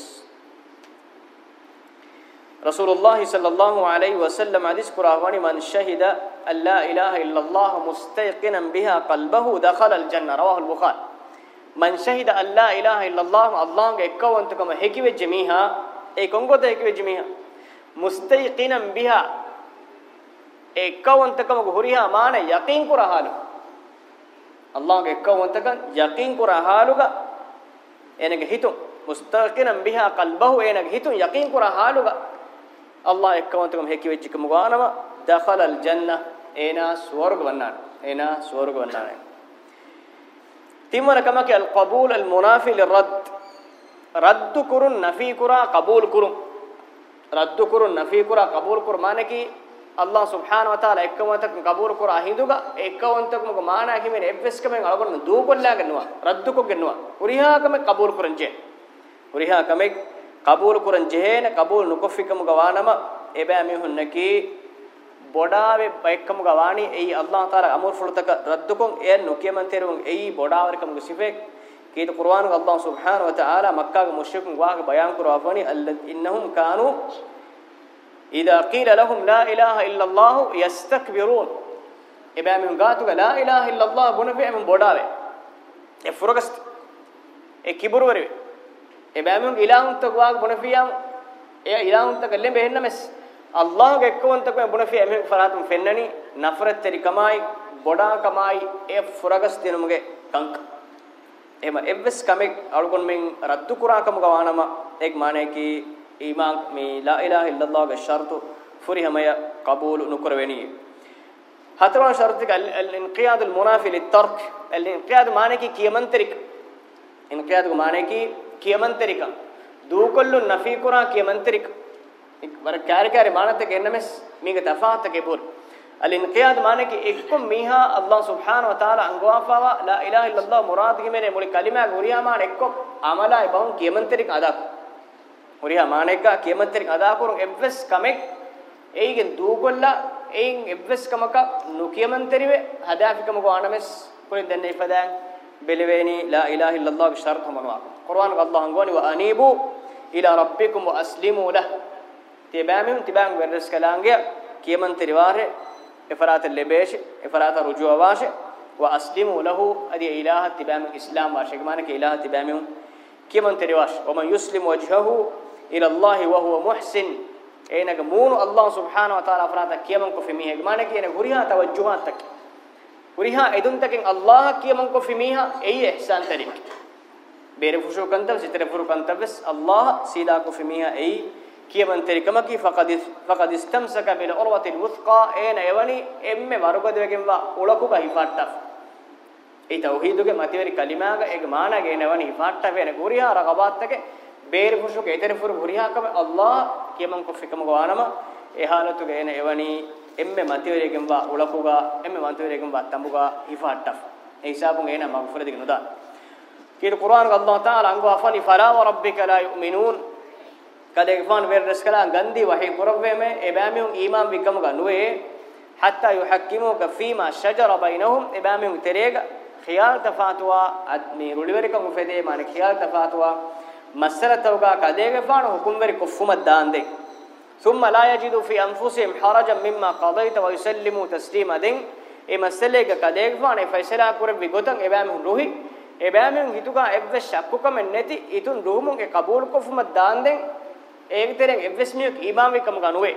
රසූලුල්ලාහි සල්ලල්ලාහු අලයිහි වසල්ලම් හදිස් කුරාවනි මන් ෂහිදා අල්ලා ඉලාහා ඉල්ලල්ලාහ් මුස්තයකිනන් බිහා කල්බහු දඛලල් ජන්න රවාහුල් බුඛාරී මන් ෂහිද අල්ලා ඉලාහ ඉල්ලල්ලාහ් අල්ලාහ්ගේ එක්කවන්තකම හැකිවෙච්ච මීහා ඒ කොංගොත හැකිවෙච්ච මීහා මුස්තයිකිනම් බිහා එක්කවන්තකම ගොහරිහා මාන යකීන් කුරහාලු අල්ලාහ්ගේ එක්කවන්තකම් යකීන් කුරහාලුග එනගේ හිතු මුස්තයිකිනම් බිහා කල්බහු එනගේ හිතු යකීන් කුරහාලුග අල්ලාහ් එක්කවන්තකම හැකිවෙච්ච කම ගානම දඛලල් ජන්න එනා ස්වර්ග වන්නාන එනා ස්වර්ග වන්නාන تيمنا كما كي القبول المنافي للرد رد كرن نفي كرا قبول كرن رد كرن نفي كرا قبول كر معنی کی اللہ سبحانہ و تعالی اکونتک قبول کر اہندوگا اکونتک مگ معنی کی میں ایفس کم الگن دو کلا گنوا رد کو گنوا اوریا کم قبول کرن جے اوریا کم قبول کرن جے نے قبول نکفکم گوانما ابا میہن کی බොඩාවේ බයක්කම ගවානි එයි අල්ලාහ් තාලා අමර් ෆුලතක රද්දුකොන් එ නොකියමන්තේරුන් එයි බොඩාවරකම ගසිපේ කීත කුර්ආන අල්ලාහ් සුබ්හාන ව තාලා මක්කාගේ මුෂ්රිකුන් වාගේ බයන් කරවපනි අල්ලත් ඉන්නහුම් කානු ඉදා කීල ලහුම් ලා ඉලාහා ඉල්ලල්ලාහ් යස්තක්බිරූන් එබෑමෙන් ගාතුක ලා ඉලාහා ඉල්ලල්ලාහ් බොනපෙම බොඩාවේ එ ෆුරගස් එ කිබුරුවරේ එබෑමෙන් ඉලාහුන් තක වාගේ බොනපියම් එ ඉලාහුන් තක ලෙඹෙන්න මෙස් අල්ලාහ්ගේ එක්කවන්තකම බුණෆි එමෙ ෆරාතුම් ෆෙන්නනි නෆරත් තරි කමයි බොඩා කමයි ඒ ෆුරගස් දිනුමගේ කංක එම එවස් කමෙක් අලුගොන් මෙන් රද්දු කුරා කම ගවානම එක් මානේ කි ඊමාන් මේ ලා ඉලාහ ඉල්ලල්ලාහ් ගේ ෂර්තු ෆුරිහමය කබූල් නුකර වෙනි හතරවන ෂර්තික ඉන්කියාද් අල් මුනාෆි ලිතර්ක් ඉන්කියාද් මානේ කි කියමන්තරික ඉන්කියාද් මානේ කි කියමන්තරික දූකොල්ලු නෆී කුරා කියමන්තරික වර කාරි කාරි මානතක එන්නමස් මේක තෆාත කෙබුල් අලින්කියාද මානක එක්කම් මීහා අල්ලාහ් සුබ්හානහු වතාලා අංගවාපාවා ලා ඉලාහා ඉල්ලල්ලාහ් මුරාද් කිමනේ මුලි කලිමා ගුරියා මාන එක්කම් අමලයි බහුන් කියමන්තරික අදාක් මුරියා මානෙක කියමන්තරික අදා කරුන් එව්ස් කමෙක් එයිගෙන් දූගොල්ලා එයින් එව්ස් කමක නුකියමන්තරිවේ හදාෆිකමක ආනමස් කුලින් දෙන්නේ ඉපදෑන් බෙලවේනි ලා ඉලාහා ඉල්ලල්ලාහ් ශර්ත මනවා කුර්ආන් අල්ලාහ් අංගවනි ව අනීබු ඉලා රබ්බිකුම් ව අස්ලිමු ලහ් تبامي تبام ونرس كلانجيا كيمن تريواره افرات اللبيش افرات رجوع واشه واسلم له ادي اله تبام اسلام واشه كمان كاله تبام كيمن تريواش ومن يسلم وجهه الى الله وهو محسن اينك مون الله سبحانه وتعالى افرات كيمن كفميه كمان كي غريها توجهات تك وريها ايدن تكين الله كيمن كفميها اي احسان تريك بيرفوشو كنتم سيترفوشو كنتم بس الله سيدا كفميها اي කියමන් තෙරිකමකි ෆකදිස් ෆකදිස් තම්සක බිල උරවතිල් වුස්කා ඒන එවනි එම්මේ වරුගද වෙගෙන්වා උලකුග හිෆට්ටක් ඒ තෞහීදුගේ මතිවරි කලිමාග ඒක මානගේ නවනි හිෆට්ට වෙන ගුරියා රගබාත්තකේ බේර ෆුෂුක ඒතර ෆුර ගුරියාකම අල්ලාහ් කියමන් කොෆිකම ගානම එහාලතුගේ එන එවනි එම්මේ මතිවරිගෙන්වා උලකුග එම්මේ මතිවරිගෙන්වා තඹුග හිෆට්ටක් ඒ හිසාබුන් ඒන මග්ෆරදික නොදා කීර කුර්ආන් අල්ලාහ් තාලා අංගෝ අෆනි ෆලා වරබ්බික ලා යුමිනූන් kade ifan ver reskala gandi wahi qurabbe me ebamiun iman bikamuga nuwe hatta yuhakkimuka fima shajara bainahum ebamiun terega khiyal tafatwa admi ruliverikum fede mane khiyal tafatwa masala tawga kade ifan hukum veri kufumat dande thumma la yajidu fi anfusihim harajan mimma qadaita wa yusallimu taslima din e masale ga kade ifan e faisala kurabbi gotan ebamiun ruhi ebamiun hituka ebve shakkukam neti itun ruhumun e qabul kufumat dande ඒකතරෙන් එවස් මියක imam වෙකම ගනුවේ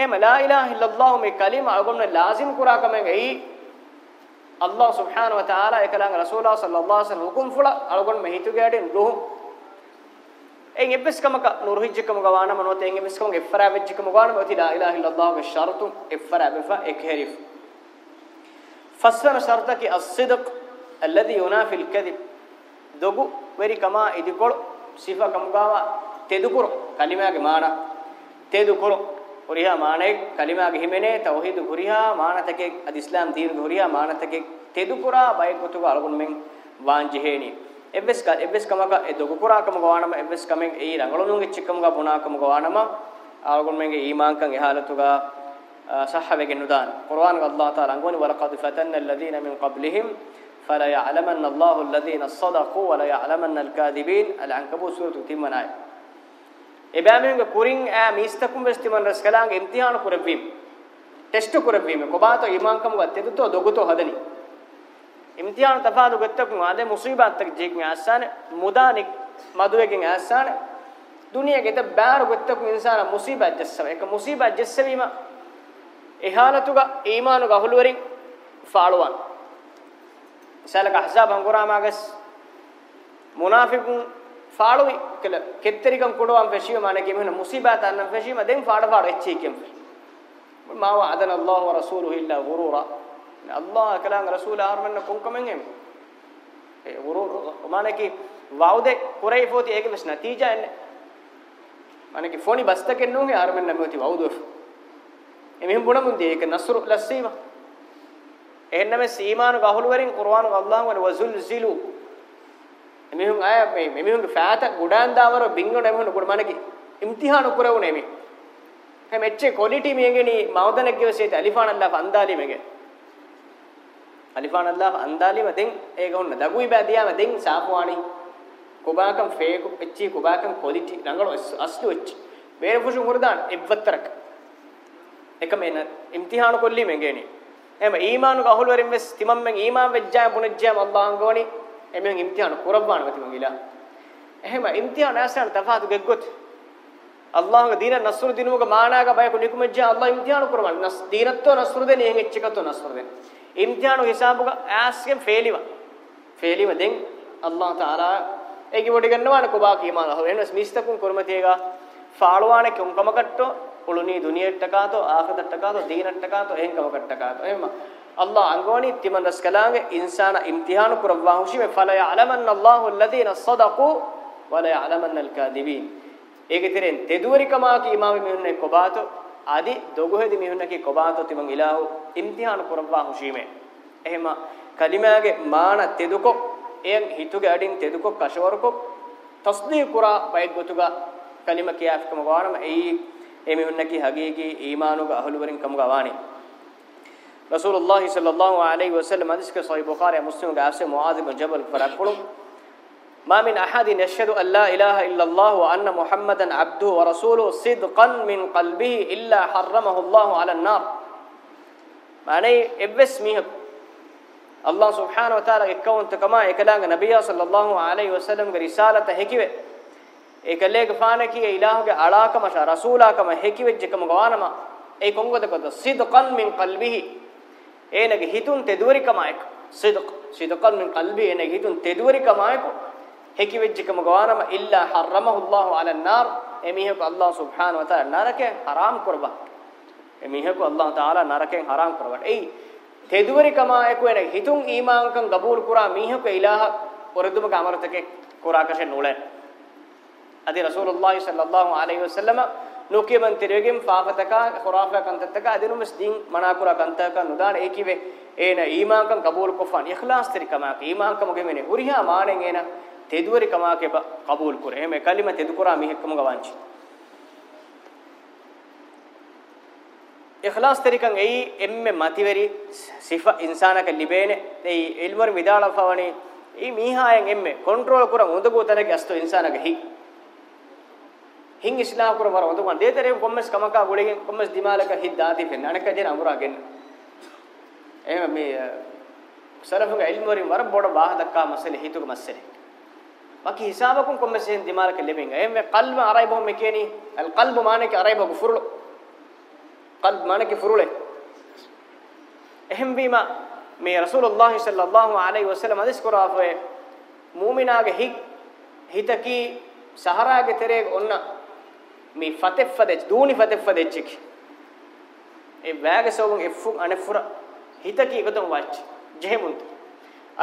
එහෙම ලා ඉලාහ ඉල්ලල්ලාහ් මේ කලිමා අගොන්න ලාසිම් කුරා කමෙන් එයි අල්ලාහ් සුබ්හානහු වතාලා එකලං රසූලා සල්ලල්ලාහු අලයිහි වසල්ලම් කුම් ෆුල අලගොන්න මෙහිතු ගැඩෙන් රුහු එන් එවස් කමක නුරුහිජ්ජකම ගවාන මනෝත එන් එවස් කමක එෆරා වෙජ්ජකම ගවාන මෝති ලා ඉලාහ ඉල්ලල්ලාහ් ගේ ෂර්තු එෆරා බෙෆා එක්හෙරිෆ් ෆස්වන ෂර්තකි අස්සිදක් الذي ينافي الكذب دوغو වෙරි කමා ඉදිකොළ සිෆා කමුගාවා තෙදුකුරු කලිමාගේ මාන තෙදුකුරු හුරිහා මානෙක් කලිමාගේ හිමනේ තවහීදු හුරිහා මානතකේ අද ඉස්ලාම් දීන හුරිහා මානතකේ තෙදුකුරා බයකොතුක අලගුන් මෙන් වාංජිහෙණි එබ්ස් ක එබ්ස් කමක ඒ දුකුරා කම ගවානම එබ්ස් කමෙන් ඒ රංගලොනුන් එච්චකම ගා බොනාකම ගවානම අලගුන් මෙන්ගේ ඊමාංකන් එහාලතුගා صحابه ندان قران الله تعالى انغوني ولقد فتن الذين من قبلهم فلا يعلمن الله الذين صدقوا ولا يعلمن الكاذبين العنكبوت سوره تيمنايه එබෑමෙන්ගේ කුරින් ඈ මිස්තකුම් වෙස්තිමන් රස්කලාගේ ඉම්තිහාන කුරවීම ටෙස්ට් කුරවීම කොබාතෝ ඊමාන්කම් ගත්තෙදුතෝ දොගුතෝ හදනි ඉම්තිහාන තපාදු ගත්තකුම් ආදේ මුසීබාත් තක ජීක් මේ ආසාන මුදානික් මදුවේකින් ආසාන දුනියගෙත බෑර ගත්තකුම් ඉන්සාන මුසීබාත් ජස්සව එක මුසීබාත් ජස්සවීම එහාලතුග ඊමානු ගහලුවරින් ෆාලුවන් සලක අහසබ හංගුරාමාගස් මුනාෆිකුන් ಫಾಳುವಿ ಕೆಲ ಕೆತ್ತರಿಕಂ ಕೊಡುವಂ ಫೆಶಿಯ ಮಾನಕ್ಕೆ ಮೆಹನ ಮುಸೀಬಾತ ಅನ್ನ ಫೆಶಿಯ ಮದೆಂ ಫಾಡ ಫಾಡ ಹೆಚ್ಚಿಕೆಂ ಮಾವ ಅದನ ಅಲ್ಲಾಹ್ ರಸೂಲುಹು ಇಲ್ಲ ಗುರೂರ ಅಲ್ಲಾಹ್ ಕಲಾಂ ರಸೂಲ ಆರ್ಮನ್ನ ಕೊಂಕಮೆಂ ಎ ಗುರೂರ ಮಾನಕ್ಕೆ ವಾವುದೆ ಕುರೈ ಫೋತಿ ಏಕೆ ಬಸ್ ನತೀಜಾ ಎನ್ನ ಮಾನಕ್ಕೆ ಫೋನಿ ಬಸ್ತಕ್ಕೆ ನೋಗೆ ಆರ್ಮನ್ನ ಮೆತಿ ವಾವುದು එමෙහිම බුණ මුන්දී ඒක නසරු ලස්සීම එහෙන්නම සීමාන ගහළු වරින් කුර්ආන අල්ලාහ් වල වසුල් සිලු එමිහුන් අය මේ එමිහුන්ගේ ෆෑත ගුඩාන් දාවර බින්ගොඩ එමිහුන් ගුඩ මනකි ඉම්තිහාන උපරවුනේ මේ හේ මෙච්චේ ක්වොලිටි මියගෙනි මවදනක් කියවසේත අලිෆාන් අල්ලාහ් අන්දාලි මෙගේ අලිෆාන් අල්ලාහ් අන්දාලි මදෙන් ඒක ඔන්න දගුයි බෑදියා මදෙන් සාපුවානි කුබාකම් ෆේක එච්චි කුබාකම් ක්වොලිටි නංගල අස්ලු එච්චි වේර ෆුෂු මුර්දාන් ඉබ්වතරක් එක මෙන්න ඉම්තිහාන කොල්ලි මෙගේනි එම ඊමානු ගහුල් වරින් වෙස් තිමම් මෙන් ඊමාන් වෙජ්ජා පුනජ්ජා අල්ලාහන් ගෝනි එමෙන් ඉම්තිහාන කුරබ්බාන ගතිම ගිලා එහෙම ඉම්තිහාන ඇසන තෆාදු ගෙග්ගොත් අල්ලාහගේ දීන නස්රු දිනුවගේ මානාග බයකු නිකුමජ්ජා අල්ලාහ ඉම්තිහාන කුරබාන නස් දීනත්ව නස්රු දෙන එහෙන් එච්චකත්ව නස්රු දෙන ඉම්තිහාන හිසාබුග ඇස්ගෙන් ෆේලිව ෆේලිව දෙන් අල්ලාහ තාලා ඒකි වඩ ගන්නවා නකොබා කීමාල හො එනස් මිස්තකුන් කුරමතියගා ෆාළුවාන කෙම්කම කට්ටෝ උළුනි දුනියෙට්ටකාතෝ ආඛදට්ටකාතෝ දීනට්ටකාතෝ එහෙන් කම කට්ටකාතෝ එහෙම الله انغوني تمن رس كلامه انسان امتحان كروا هوشي میں فلا يعلمن الله الذين صدقوا ولا يعلمن الكاذبين ایک تیرن تدوری کما کی امام میہن کو بات আদি দোগোহেদি মিহুনা কি কবাতো তিমং ইলাহু ইমতিহান করবা হুশিমে එහෙම කලිමාගේ මාන තෙදුකොක් එයන් හිතුගේ අඩින් තෙදුකොක් කෂවරකොක් තස්දී කුරා වෛද්ගතුගා කලිම කියාෆකම ගානම එයි එමිහුන්නකි හගේගේ ඊමානුග අහලුවරින් කමුග අවානේ رسول الله صلى الله عليه وسلم حدیث کے صحیح بخاری مسلم کے آپ سے معاذ بن جبل فرق پڑھو ما من احد يشهد ان لا اله الا الله وان محمدا عبده ورسوله صدقا من قلبه الا حرمه الله على النار معنی ایوس میہ اللہ سبحانہ و تعالی اکون تکما اکلاں نبی صلی اللہ علیہ وسلم کی رسالت ہے کہ ایکلے گفانے کی الہ کے اڑا کما رسولا کما ہے کہ جکم گوانا ما ای کونگو دے کو صدقا من قلبه ඒනගේ හිතුන් තෙදුවරිකමයික සිදක් සිදකන් මින් قلبي ඒනගේ හිතුන් තෙදුවරිකමයික හැකි වෙච්චකම ගානම ඉල්ලා හරමහුල්ලාහ් අලන් නාර් එමිහක අල්ලාහ් සුබ්හාන ව තාලා නරකෙන් හරාම් කරවා එමිහක අල්ලාහ් තාලා නරකෙන් හරාම් කරවට එයි තෙදුවරිකමයික ඒනගේ හිතුන් ඊමාංකම් ගබූල් කුරා මිහක ඉලාහ වරදුමක අමරතකේ කුරාකෂේ නූලෙන් අදී රසූලුල්ලාහි සල්ලල්ලාහු අලයිහි වසල්ලම නොකිය බන් තෙරෙගෙම් ෆාගතක ඛුරාෆා කන්තතක අදිනුමස් දින් මනාකුරා කන්තක නුදාන ඒකිවේ ඒන ඊමාංකම් කබූල් කොෆාන් ඉඛලාස් තරිකමාක ඊමාංකම ගෙමනේ හුරිහා මානෙන් ඒන තෙදුවරි කමාකේ කබූල් කුර එහෙම කලිම තෙදුකුරා මිහෙක්කම ගවංචි ඉඛලාස් තරිකන් එයි එම්මෙ මතිවරි සිෆා ඉන්සානක ලිබේනේ එයි ඉල්මර් විදාලා ෆවණේ ඊ මීහායන් එම්මෙ කන්ට්‍රෝල් කුරන් උදගෝ තනක අස්තු ඉන්සානක හි hin islah kura war wadu kan de tere kommes kamaka golegen kommes dimalaka hid dati fen anaka de amura gen ehma me salafun ilm warin war boda bah dakka masale hitu masale baki hisabakun kommes hen dimalaka lebenga ehma qalb araibo me keni al qalb maane ke araibo gufurlo qalb maane ke furule ehm bima me rasulullah sallallahu alaihi wasallam hadis kura afa mu'minaage hik hitaki සහරාගේ තෙරේ ඔන්න මේ ෆතෙෆදෙච් දූනි ෆතෙෆදෙච් කි ඒ වැගේ සෝගන් එෆු අනෙෆුර හිතකි එකතුම් වච් ජෙහමුන්ත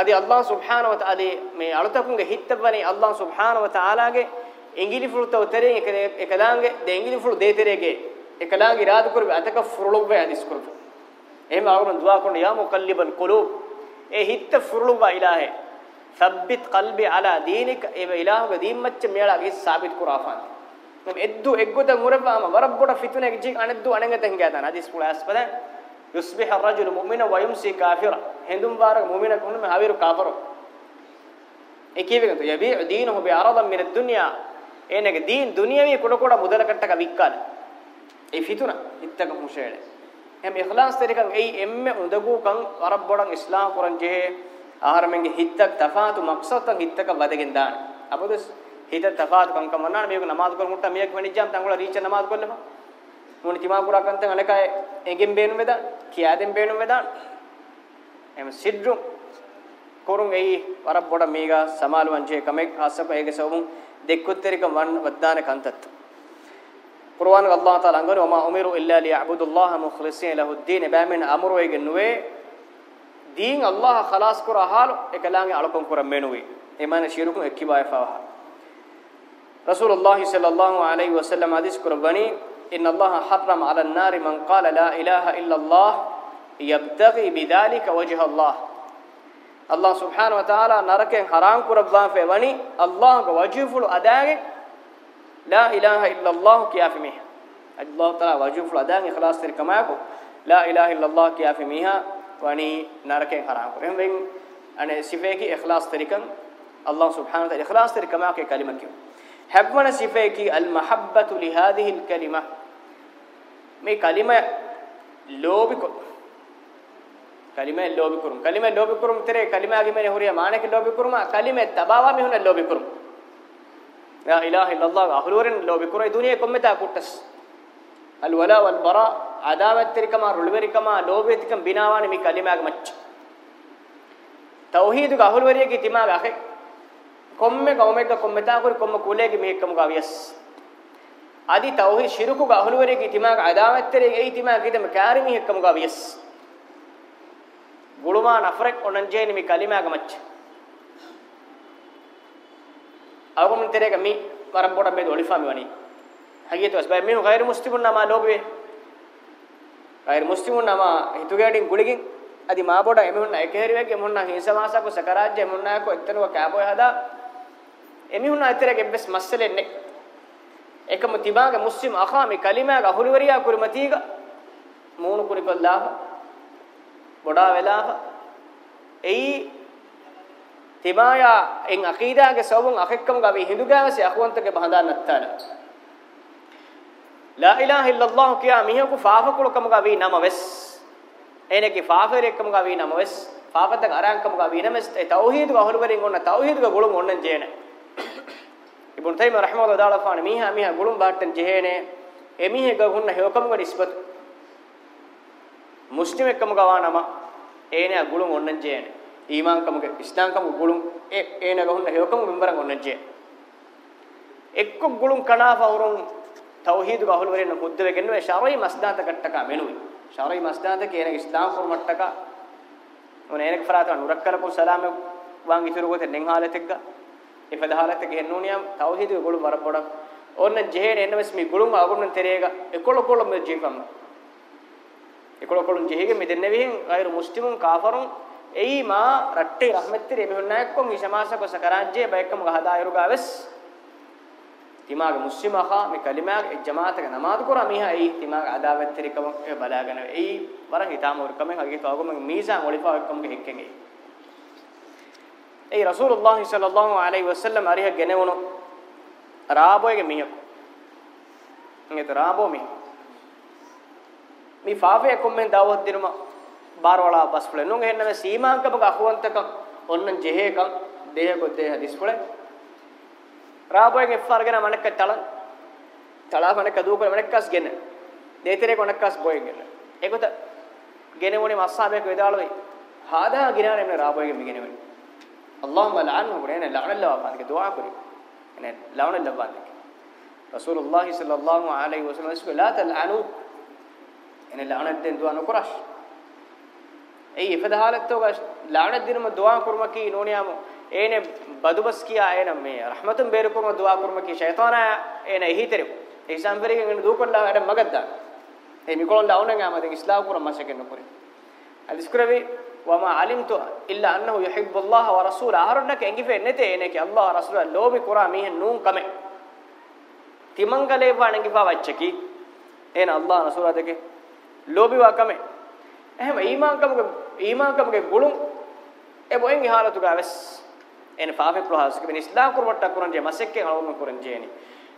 අදී අල්ලාහ් සුබ්හානහු වතාලේ මේ අලුතකුන්ගේ හිතවනේ අල්ලාහ් සුබ්හානහු වතාලාගේ ඉංගිලි full තවතරේ එක එකදාංගේ දෙ ඉංගිලි full දේතරේගේ එකදාංගේ ඉරාද කරව අතක ෆුරුලුම් වේ අදිස් කරව එහෙම ආවම දුවා කරන යා මුකල්ලිබල් කුලූබ් ඒ හිත ෆුරුලුම් වා ඉලාහේ සබ්බිත් කල්බි අලා දීනික ඒ ඉලාහගේ දීන් මච්ච මෙයාලගේ සාබිත් කුරාෆාන් kum eddu eggota murabama warabbota fituna gijik aneddu anengata hingatan hadis pula aspada yusbihu ar-rajulu mu'mina wa yumsi kafira hendum wara mu'mina kunum hawiru kafiro ekivegatu yabi'u dinuhu bi aradan min ad-dunya enage din duniyawi koda koda mudalakattaka vikkala e fituna ittaka mushele එම් ඉඛලාස් තරිකන් එයි එම්මෙ උදගුකන් අරබ් බොඩන් ඉස්ලාම් කුරන් ජෙහෙ ආහාර මෙන්ගේ හිත්තක් තෆාතු මක්සතන් හිත්තක වදගෙන් දාන අපදස් හිතෙන් තෆාත් කංකම් වන්නාන මේක නමාස් කර මුට්ටා මේක වෙනිච්චාම් තංගල රීච නමාස් කොල්ලම මොන තිමා කුරා කන්තන් අනකය එගෙන් බේනු මෙදා කියාදෙන් බේනු මෙදා එම සිද්රු කොරුන් එයි වර බොඩ මේගා සමාලු වංජේ කමෙක් ආසප ඒගේ සවුම් දෙක්කුත්තරික වන් වද්දාන කන්තත් කුර්ආන් අල්ලාහ් තාලා අංගන වමා උමිරු ඉල්ලා ලියබුදුල්ලාහ මුඛ්ලිසින් ලහුද්දීන බෑමෙන් අමරු එගේ නුවේ දීන් අල්ලාහ් خلاص කුරා හාල එකලාගේ අලකොම් කුරා මෙනුවේ එමන ශිරුකුම් එක්කිබායෆාවා رسول الله صلى الله عليه وسلم حديث قرباني ان الله حرم على النار من قال لا اله الا الله يبتغي بذلك وجه الله الله سبحانه وتعالى نركن حرام قربان فوني الله وجهفل اداغ لا اله الا الله كيافمه الله تعالى وجهفل اداغ اخلاص تركماكو لا اله الا الله كيافميها واني نركن حرام قربان وين ان صفه کی اخلاص ترکم الله سبحانه وتعالى اخلاص ترکما کے کلمہ کیوں හැබ්වන සිෆේ කි අල් මහබ්බතු ලි හාදිහි අල් කලිමා මේ කලිම ලෝභි කො කලිම ලෝභි කුරුම් කලිම ලෝභි කුරුම් තරේ කලිමාගේ මේ හොරිය මානක ලෝභි කුරුම කලිම තබාවා මෙහුන ලෝභි කුරුම් ලා ඉලාහ ඉල්ලල්ලාහ් අහලුරෙන් ලෝභි කුරයි දුනිය කොම්මතා කුට්ටස් අල් වලා වල් බරා ආදාවත්තරිකම රුල්වරිකම ලෝභේතිකම් බිනාවානි මේ කලිමාගේ මච්ච තෞහීදුක අහලුවරියගේ තිමාගේ අහේ komme gawmega kommeta kuri komme kulegi mehkam gawiyas adi tawhid shirku ga ahluwari ki timaga adawattere ei timaga kitam kari mehkam gawiyas guluma nafrek onanjeni mi kalima ga mach agum terega mi waram boda me olifami wani hagiyatu asbay mi gair muslimun nama lobwe gair muslimun nama hitugadin guligin adi ma boda emonna ekeriwege emonna hinsa masa ko sakarajje emonna ko ektenuwa kaboy hada එමිහුන අතරක එබ්බස් මස්සලෙන්නේ එකම තිබාග මුස්ලිම් අඛා මේ කලිමාග අහුලවරියා කුරුමතිග මූණු කුරිකල්ලාහ බොඩා වෙලාහ එයි තිබායා එන් අකීදාගේ sound අකෙක්කම ගවි හිඳුගාවසේ අහුවන්තගේ බහඳා නැත්තාන ලා ඉලාහ ඉල්ලල්ලාහ් කියා මිහකු ෆාෆකුලකම ගවි නම වෙස් එනකි ෆාෆරෙක්කම ගවි නම වෙස් ෆාෆතක අරංකම ගවි නම වෙස් ඒ තෞහීදු අහුලවරින් ඔන්න තෞහීදුක ගොළුම් ඔන්නන් ජේනේ ඉබ්න් තයිම රහමතුල්ලාහ දාලා ෆාන මීහා මීහා ගුළුම් බාට්ටන් ජෙහේනේ එමිහෙ ගහුන්න හේකම් ගඩ ඉස්බත් මුස්ලිම් එක්කම ගවානම ඒනේ ගුළුම් ඔන්නන් ජෙහේනේ ඊමාන් කමක ඉස්ලාම් කම ගුළුම් ඒ ඒනේ ගහුන්න හේකම් මෙම්බරන් ඔන්නන් ජෙහේ එක්ක ගුළුම් කනාවා උරුම් තවහීද් ගහුල වරෙන්න මුද්ද වෙගෙන වේ ශරයි මස්දාත කට්ටක මෙනුයි ශරයි මස්දාත කියන ඉස්ලාම් කුර මට්ටක ඔනේනක ෆරාතන උරක්කලකෝ සලාම වාන් ඉතුරු ගොතෙන් නෙන් හාලෙතෙක්ගා ifa dahalate ge hennuniyam tawhid ge gulum warabodam onna jehene ennames mi gulum agunun terega ekolo kolo me jifam ekolo kolo jehege me denne vihin gairu muslimun kafarun ei ma ratte rahmettire me hunna ekkon i samasa ko sakarajje ba ekkam ga hada ayru gaves timag muslima kha me kalima e jamaat ga namaz kora miha ei timag adawat terikam e balagana ei wara hitam urkam hagi tawgum misan olifa ekkam ge hekken ei ඒ රසූලුල්ලාහි සල්ලල්ලාහු අලයිහි වසල්ලම් අරිහ ගෙනවුණු රාබෝයගේ මියක ඉංගත රාබෝ මිය මි ෆාවේ කොම්මෙන් දාවත් දිනම බාරවලා bus ෆුල නුංග හෙන්නම සීමාංකමක අහුවන්තක ඔන්නන් ජෙහේක දේහක දේහ දිස්පුල රාබෝයගේ ෆාර්ගෙන මණක තල තලා මණක දූපල මණකස් ගෙන දේතරේ කොණකස් බොයෙන් ගෙන ඒකත ගෙනවුනේ මස්සාමයක වේදාලෝයි හාදා ගිනාරෙන්න රාබෝයගේ මිගෙනවනේ اللهم لعنه برينا لعن الله وفاتك دعاء كري يعني لعن الله وفاتك رسول الله صلى الله عليه وسلم لا تلعنوا يعني لعن الدين دعاء نكرش ඒ ඉපද حالت තෝ ලාණ දිනම දුවා කුර්මකී නෝනියම ඒන බදුබස් කියා ඒන මේ රහමතුන් බේර කුර්ම දුවා කුර්මකී ෂයිතානා ඒන එහිතර ඒසම් වෙරගෙන දුකොල්ලා වැඩ මගද්දා ඒ මිකොලන් ඩවුන ගාමද ඉස්ලාම් කුර්ම මසකෙන්න කුරේ අලිස්කරවේ وما علمت الا انه يحب الله ورسوله هرنك انگفه نته انك الله رسول الله بي قرا ميه نون كمه තිමංගලේ වණගිපා වච්චකි එන අල්ලාහ රසූලා දෙකේ ලෝභිවා කමේ එහෙම ඊමාංකමක ඊමාංකමක ගුළුම් ඒ බොයින් ඉහාලතු ගාවස් එන ෆාෆේ ප්‍රහාසක බින ඉස්ලාම් කරවට්ට කරන් ජේ මසෙක්කේ අලවම කරන් ජේනි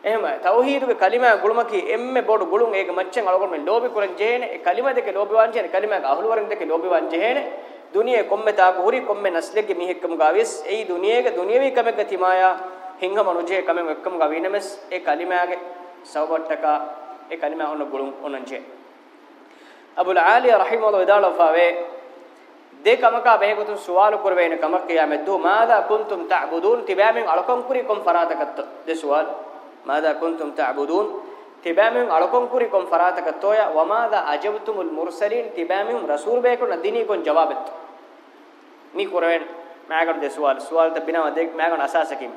එහෙම තවහීදුගේ කලිමා ගුළුමකි එම්මේ බොඩු ගුළුම් ඒක මච්චෙන් අලවම ලෝභි කරන් ජේනේ ඒ කලිමා දෙකේ ලෝභිවාන් ජේනේ කලිමාක අහුල වරන් දෙකේ ලෝභිවාන් ජේනේ දුනියේ කොම්මෙ තාග හුරි කොම්මෙ නස්ලෙගේ මිහෙක්කම ගාවිස් එයි දුනියේගේ දුනියවි කමෙක තිමායා හිංග මනුජේ කමෙම එක්කම ගවිනමස් ඒ කලිමයාගේ සවබට්ටක ඒ කලිමයා හොන ගුළුම් ඔනංජේ අබුල් ආලිය රහිමහුල්ලාහ වදාළාවේ දේ කමක බේගතුන් සුවාල කරවේන කමක කියාමෙ දු මාදා කුන්තුම් තඅබුදුන් තිබෑමෙන් අලකම් කුරි කොම් ෆරාදකත් දේ සුවාල මාදා කුන්තුම් තඅබුදුන් තිබෑමෙන් අලකොම් කුරි කොම් ෆරාතක තෝය වමාදා අජබතුමුල් මුර්සලින් තිබෑමෙන් රසූල් බේකොන දිනී කොන් ජවාබෙත් මී කුරවෙන් මෑගොන් දෙසුවල් සුවල්ත බිනව දෙක් මෑගොන් අසාසකින්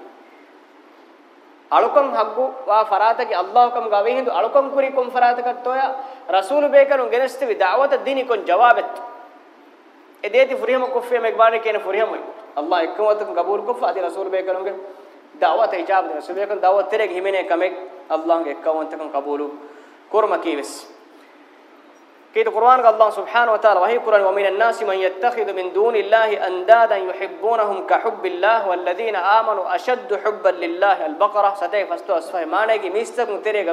අලකොම් හග්ගු වා ෆරාතකි අල්ලාහකම් ගවේ හින්දු අලකොම් කුරි කොම් ෆරාතක තෝය රසූල් බේකනු ගෙනස්තිවි දාවත දිනී කොන් ජවාබෙත් ඒ දේති ෆුරියම කුෆේ මෙග්බානේ කියන ෆුරියමයි අල්ලාහ එක්කම වතක ගබූල් කුෆා අදී රසූල් බේකනුගේ දාවත ඉජාබ රසූල් බේකන් දාවත තෙරෙක් හිමිනේ කමෙක් الله يكون تكون قبوله كرم كيفس كيد القرآن الله سبحانه وتعالى وهي قرآن ومن الناس من يتخذ من دون الله أندادا يحبونهم كحب الله والذين آمنوا أشد حبا لله البقرة ستيف استوى ما نجي ميستكم تري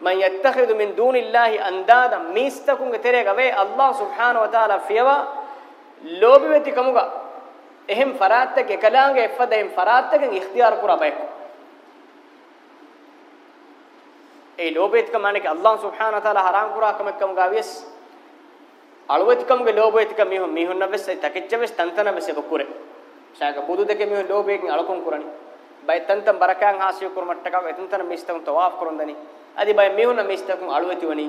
من يتخذ من دون الله أندادا ميستكم تري الله سبحانه وتعالى فيها لوبي بتكموغا اهم فراتك كلامك فدهم فراتك اختيار قرابيكم ඒ ලෝභයත් කමන්නේ අල්ලාහ් සුබ්හානහු තාලා හරාම් කුරා කමක් කම ගාවියස් අලුවෙත් කමගේ ලෝභයත් කම මිහු මිහුන් නැවෙස් තකච්ච වෙස් තන්තන වෙස් කුරේ ශාක බුදු දෙකේ මිහු ලෝභයෙන් අලකුම් කුරණි බය තන්තම් බරකයන් හාසිය කුර මට්ටකව එතන්තන මිස්තම් තවාෆ් කරුන්දනි අදි බය මිහුන් මිස්තකුම් අලුවෙති වනි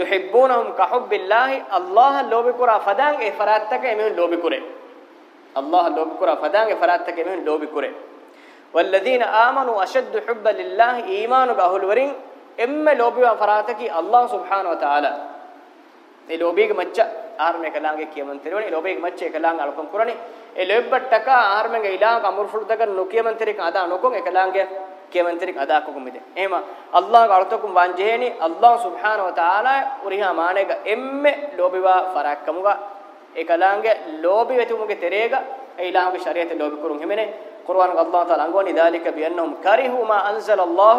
යුහිබ්බුනහුම් කහුබ්බිල්ලාහි අල්ලාහ් ලෝභ කුරා ෆදාන් ඒ ෆරාත්තක මිහු ලෝභ කුරේ අල්ලාහ් ලෝභ කුරා ෆදාන් ඒ ෆරාත්තක මිහු ලෝභ කුරේ والذين آمنوا أشد حبا لله إيمان بأهل ورين إما لوبي وفراتكي الله سبحانه وتعالى ඒ ලෝභයේ මච්ච ආර්මයේ කලාංගේ කියමන් තේරෙන්නේ ලෝභයේ මච්ච එකලාංග අලකම් කරන්නේ ඒ ලොබ්බට්ටක ආර්මයේ ඉලාංග අමුරුෆුල්තක නොකියමන් තේරෙක අද අනකොන් එකලාංග කියමන් තේරෙක අද අකකුම් මිද එහෙම අල්ලාහ් ගලතකුම් වංජේනි අල්ලාහ් සුබ්හානහු වතාලා උරිහා මානෙක එම්මෙ ලෝභිවා ෆරක්කමුගා එකලාංග ලෝභි වෙතුමුගේ තෙරේග ඊලාංග ශරීයතේ ලෝභි කරුම් හිමනේ قرآن الله تعالى أنغوني ذلك بأنهم كرهوا ما أنزل الله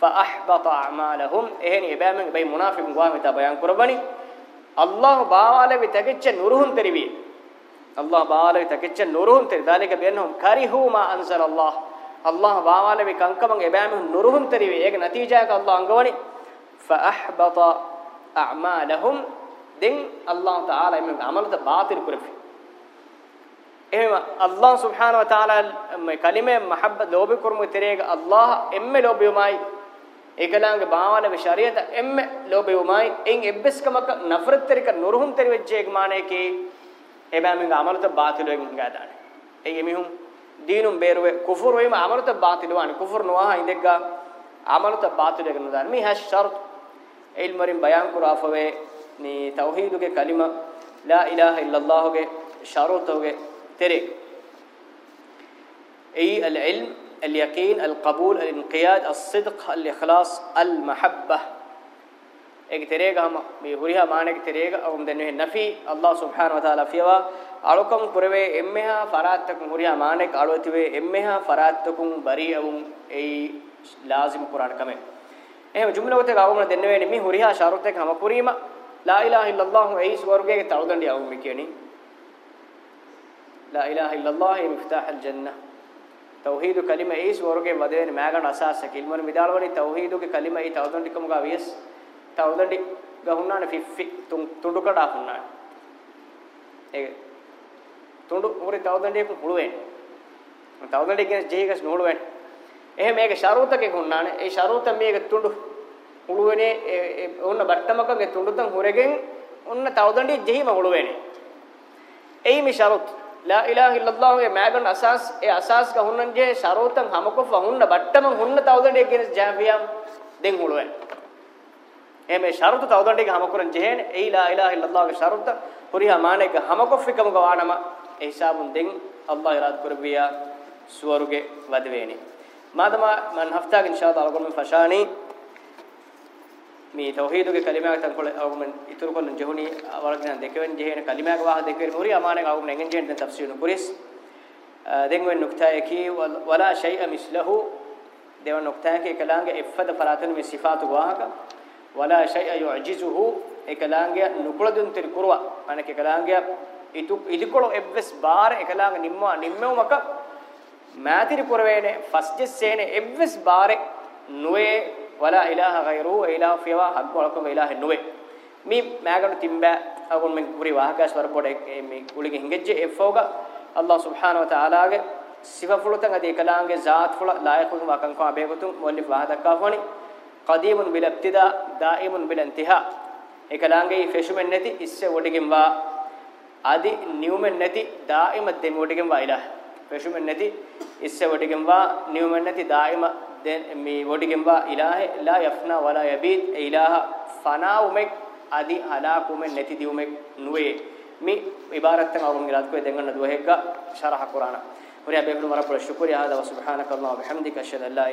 فأحبط أعمالهم إهني إبامن بي منافق قوامتا بيان قرباني الله باوالا بتكتش نورهم تربي الله باوالا بتكتش نورهم تربي ذلك بأنهم كرهوا ما أنزل الله الله باوالا بكنكمن إبامن نورهم تربي إيك نتيجة الله أنغوني فأحبط أعمالهم دين الله تعالى من عملت باطل قربي එහෙම අල්ලාහ් සුබ්හානහු වතාලා මේ කලිමේ මහබ්බ ලෝභ කුරුමු තිරේග අල්ලාහ් එම්මෙ ලෝභයුමයි ඒකලාගේ භාවන විශරියත එම්මෙ ලෝභයුමයි එන් එබ්බස්කමක නෆරත් තරික නුරුහුම් තෙරි වෙච්චේග මානේකේ එබෑ මංග අමරත බාතිලෙග මංගාදානේ එන් එමිහුම් දීනුම් බේරුවෙ කුෆර් වෙයිම අමරත බාතිලවානේ කුෆර් නොවා ඉඳෙග්ග අමරත බාතිලෙග නුදාන මේ හැෂ් ෂර්ත් ඉල්මරින් බයන් කුරාෆවේ නී තවහීදුගේ කලිම ලා ඉලාහා ඉල්ලල්ලාහුගේ ෂරූතෝගේ تريك أي العلم اليقين القبول الانقياد الصدق الإخلاص المحبة ایک تیرے گا ہم بے ہریہ مانے کے تیرے گا ہم دنے نفی اللہ سبحانہ و تعالی فیوا اڑکم پروے امہا فرات تک ہریہ مانے کے اڑوتی وے امہا فرات تک بری اوم ای لازم قران کمے එහෙම ජුම්ලවත ගාවුන දෙන්න වෙන්නේ මේ හුරිහා ශාරුත් එක්ක හම පුරීම ලා ඉලාහ ඉල්ලල්ලාහ් එයිස් වර්ගයේ තවදණ්ඩිය අවුම් කියන්නේ لا إله إلا الله مفتاح الجنة توحيد كلمة إيس ورقة مدين ما عن أساس كلمة مدال وني توحيد كلمة إيه تاودن دكم كابيس تاودن دك ගහුන්නාන ෆිෆ්ෆි තුන් තුඩු කඩා හුන්නා ඒක තුඩු උරේ තවදණ්ඩේ පුළුවෙන් තවදණ්ඩේ කියන ජීකස් නෝළුවෙන් එහෙම මේක ශරූතකේ හුන්නානේ ඒ ශරූත මේක තුඩු පුළුවෙනේ ඔන්න බට්ටමකගේ තුඩු තන් හොරගෙන් ඔන්න තවදණ්ඩේ ජීම හුළුවෙනේ එයි මේ ශරූත ලා ඉලාහ ඉල්ලල්ලාහගේ මෑගන් අසස් ඒ අසස් ගහුන්නන් ජේ ශරෝතන් හමකො වහුන්න බට්ටම හුන්න තවදඩේ ගෙනස් ජාවියම් දෙන් හුලුවෙන් එමේ ශරත තවදඩේ හමකොරන් ජේන ඒ ලා ඉලාහ ඉල්ලල්ලාහගේ ශරත හුරිහා මානෙක හමකො ෆිකම ගවානම ඒ හිසාබුන් දෙන් අල්ලාහ ඉරාද කරබියා සුවරුගේ වදවේනි මාදම මන් හෆ්තාග ඉන්ෂා අල්ලාහ ගොල්ම ෆෂානි මේ තෞහීදුගේ කලිමාවක් තන්කොල අවුමන් ඉතුරු කොන ජෙහුනි වලගෙන දෙකෙන් ජෙහෙන කලිමාක වාහ දෙකේ මුරි අමානක අවුමන් එංගෙන් ජෙහෙන දැන් තෆ්සීරු කුරිස් දෙන් වෙන නුක්තය කි වලා ෂයිඅ මිස්ලහු දෙව නුක්තය කි කලාංගේ ඉෆද ෆරාතන මේ සිෆාතු වාහක වලා ෂයිඅ යුජිසුහු එකලාංගේ නුකුලදුන් තිර කුරවා අනක එකලාංගේ ඉතු ඉලිකොල එබ්වස් බාර එකලාංග නිම්ම නිම්මවමක මාතිරි පුරවේනේ ෆස්ජස් සේනේ එබ්වස් බාරේ නොයේ ولا إله غيره إله فيوا حق ولكم إله نوبه مي ماغن تيمبا اغون من غوري واهكاس وربود مي غوليಗೆ ಹಿಂಗೆಜ್ಜೆ ಎಫೋಗ ಅಲ್ಲಾಹ್ ಸುಬ್ಹಾನ ವ ತಆಲಾಗೆ ಸಿಫಫುಲತಂ ಅದಿ ಕಲಾಂಗೆ ಜಾತ್ ಫುಲ ಲಾಯಕುಂ ವಕಂಕೋ ಅಬೇಗುತುಂ ವಲ್ಲಿ ವಾಹದಕ್ಕಾ ಫೋನಿ ಕದೀಮುನ್ ಬಿಲ್ ಇಬ್ತಿದಾ ದಾಯಿಮುನ್ ಬಿಲ್ ಇಂತಿಹಾ ಎ ಕಲಾಂಗೆ ಈ ಫೆಶುಮೆನ್ ನೆತಿ ಇಸ್ಸೆ ಒಡಿಗೆಂ ವಾ আদি নিউমেন নেতি দাইমা দেমি ওডিগেম ವಾ ইলাহ ফেಶুমেন নেতি ইসসে ওডিগেম ವಾ নিউমেন নেতি দাইমা then මේ වඩි ගෙම්බා ඉලාහේ ලා යෆ්නා වලා යබීත් ඉලාහ ෆනා උමෙක් আদি හලාක උමෙන් නැති දී උමෙක් නුවේ මේ ඉබාරත් තම අවුන් ගලත් කෝ දෙංගන්න දුවෙහෙක්ගා ශරහ කුරාන හොරිය බෙබුන වරපල ශුක්‍රියා හදා සුබ්හානකල්ලාහ් වබිහම්දික අෂහදු අල්ලා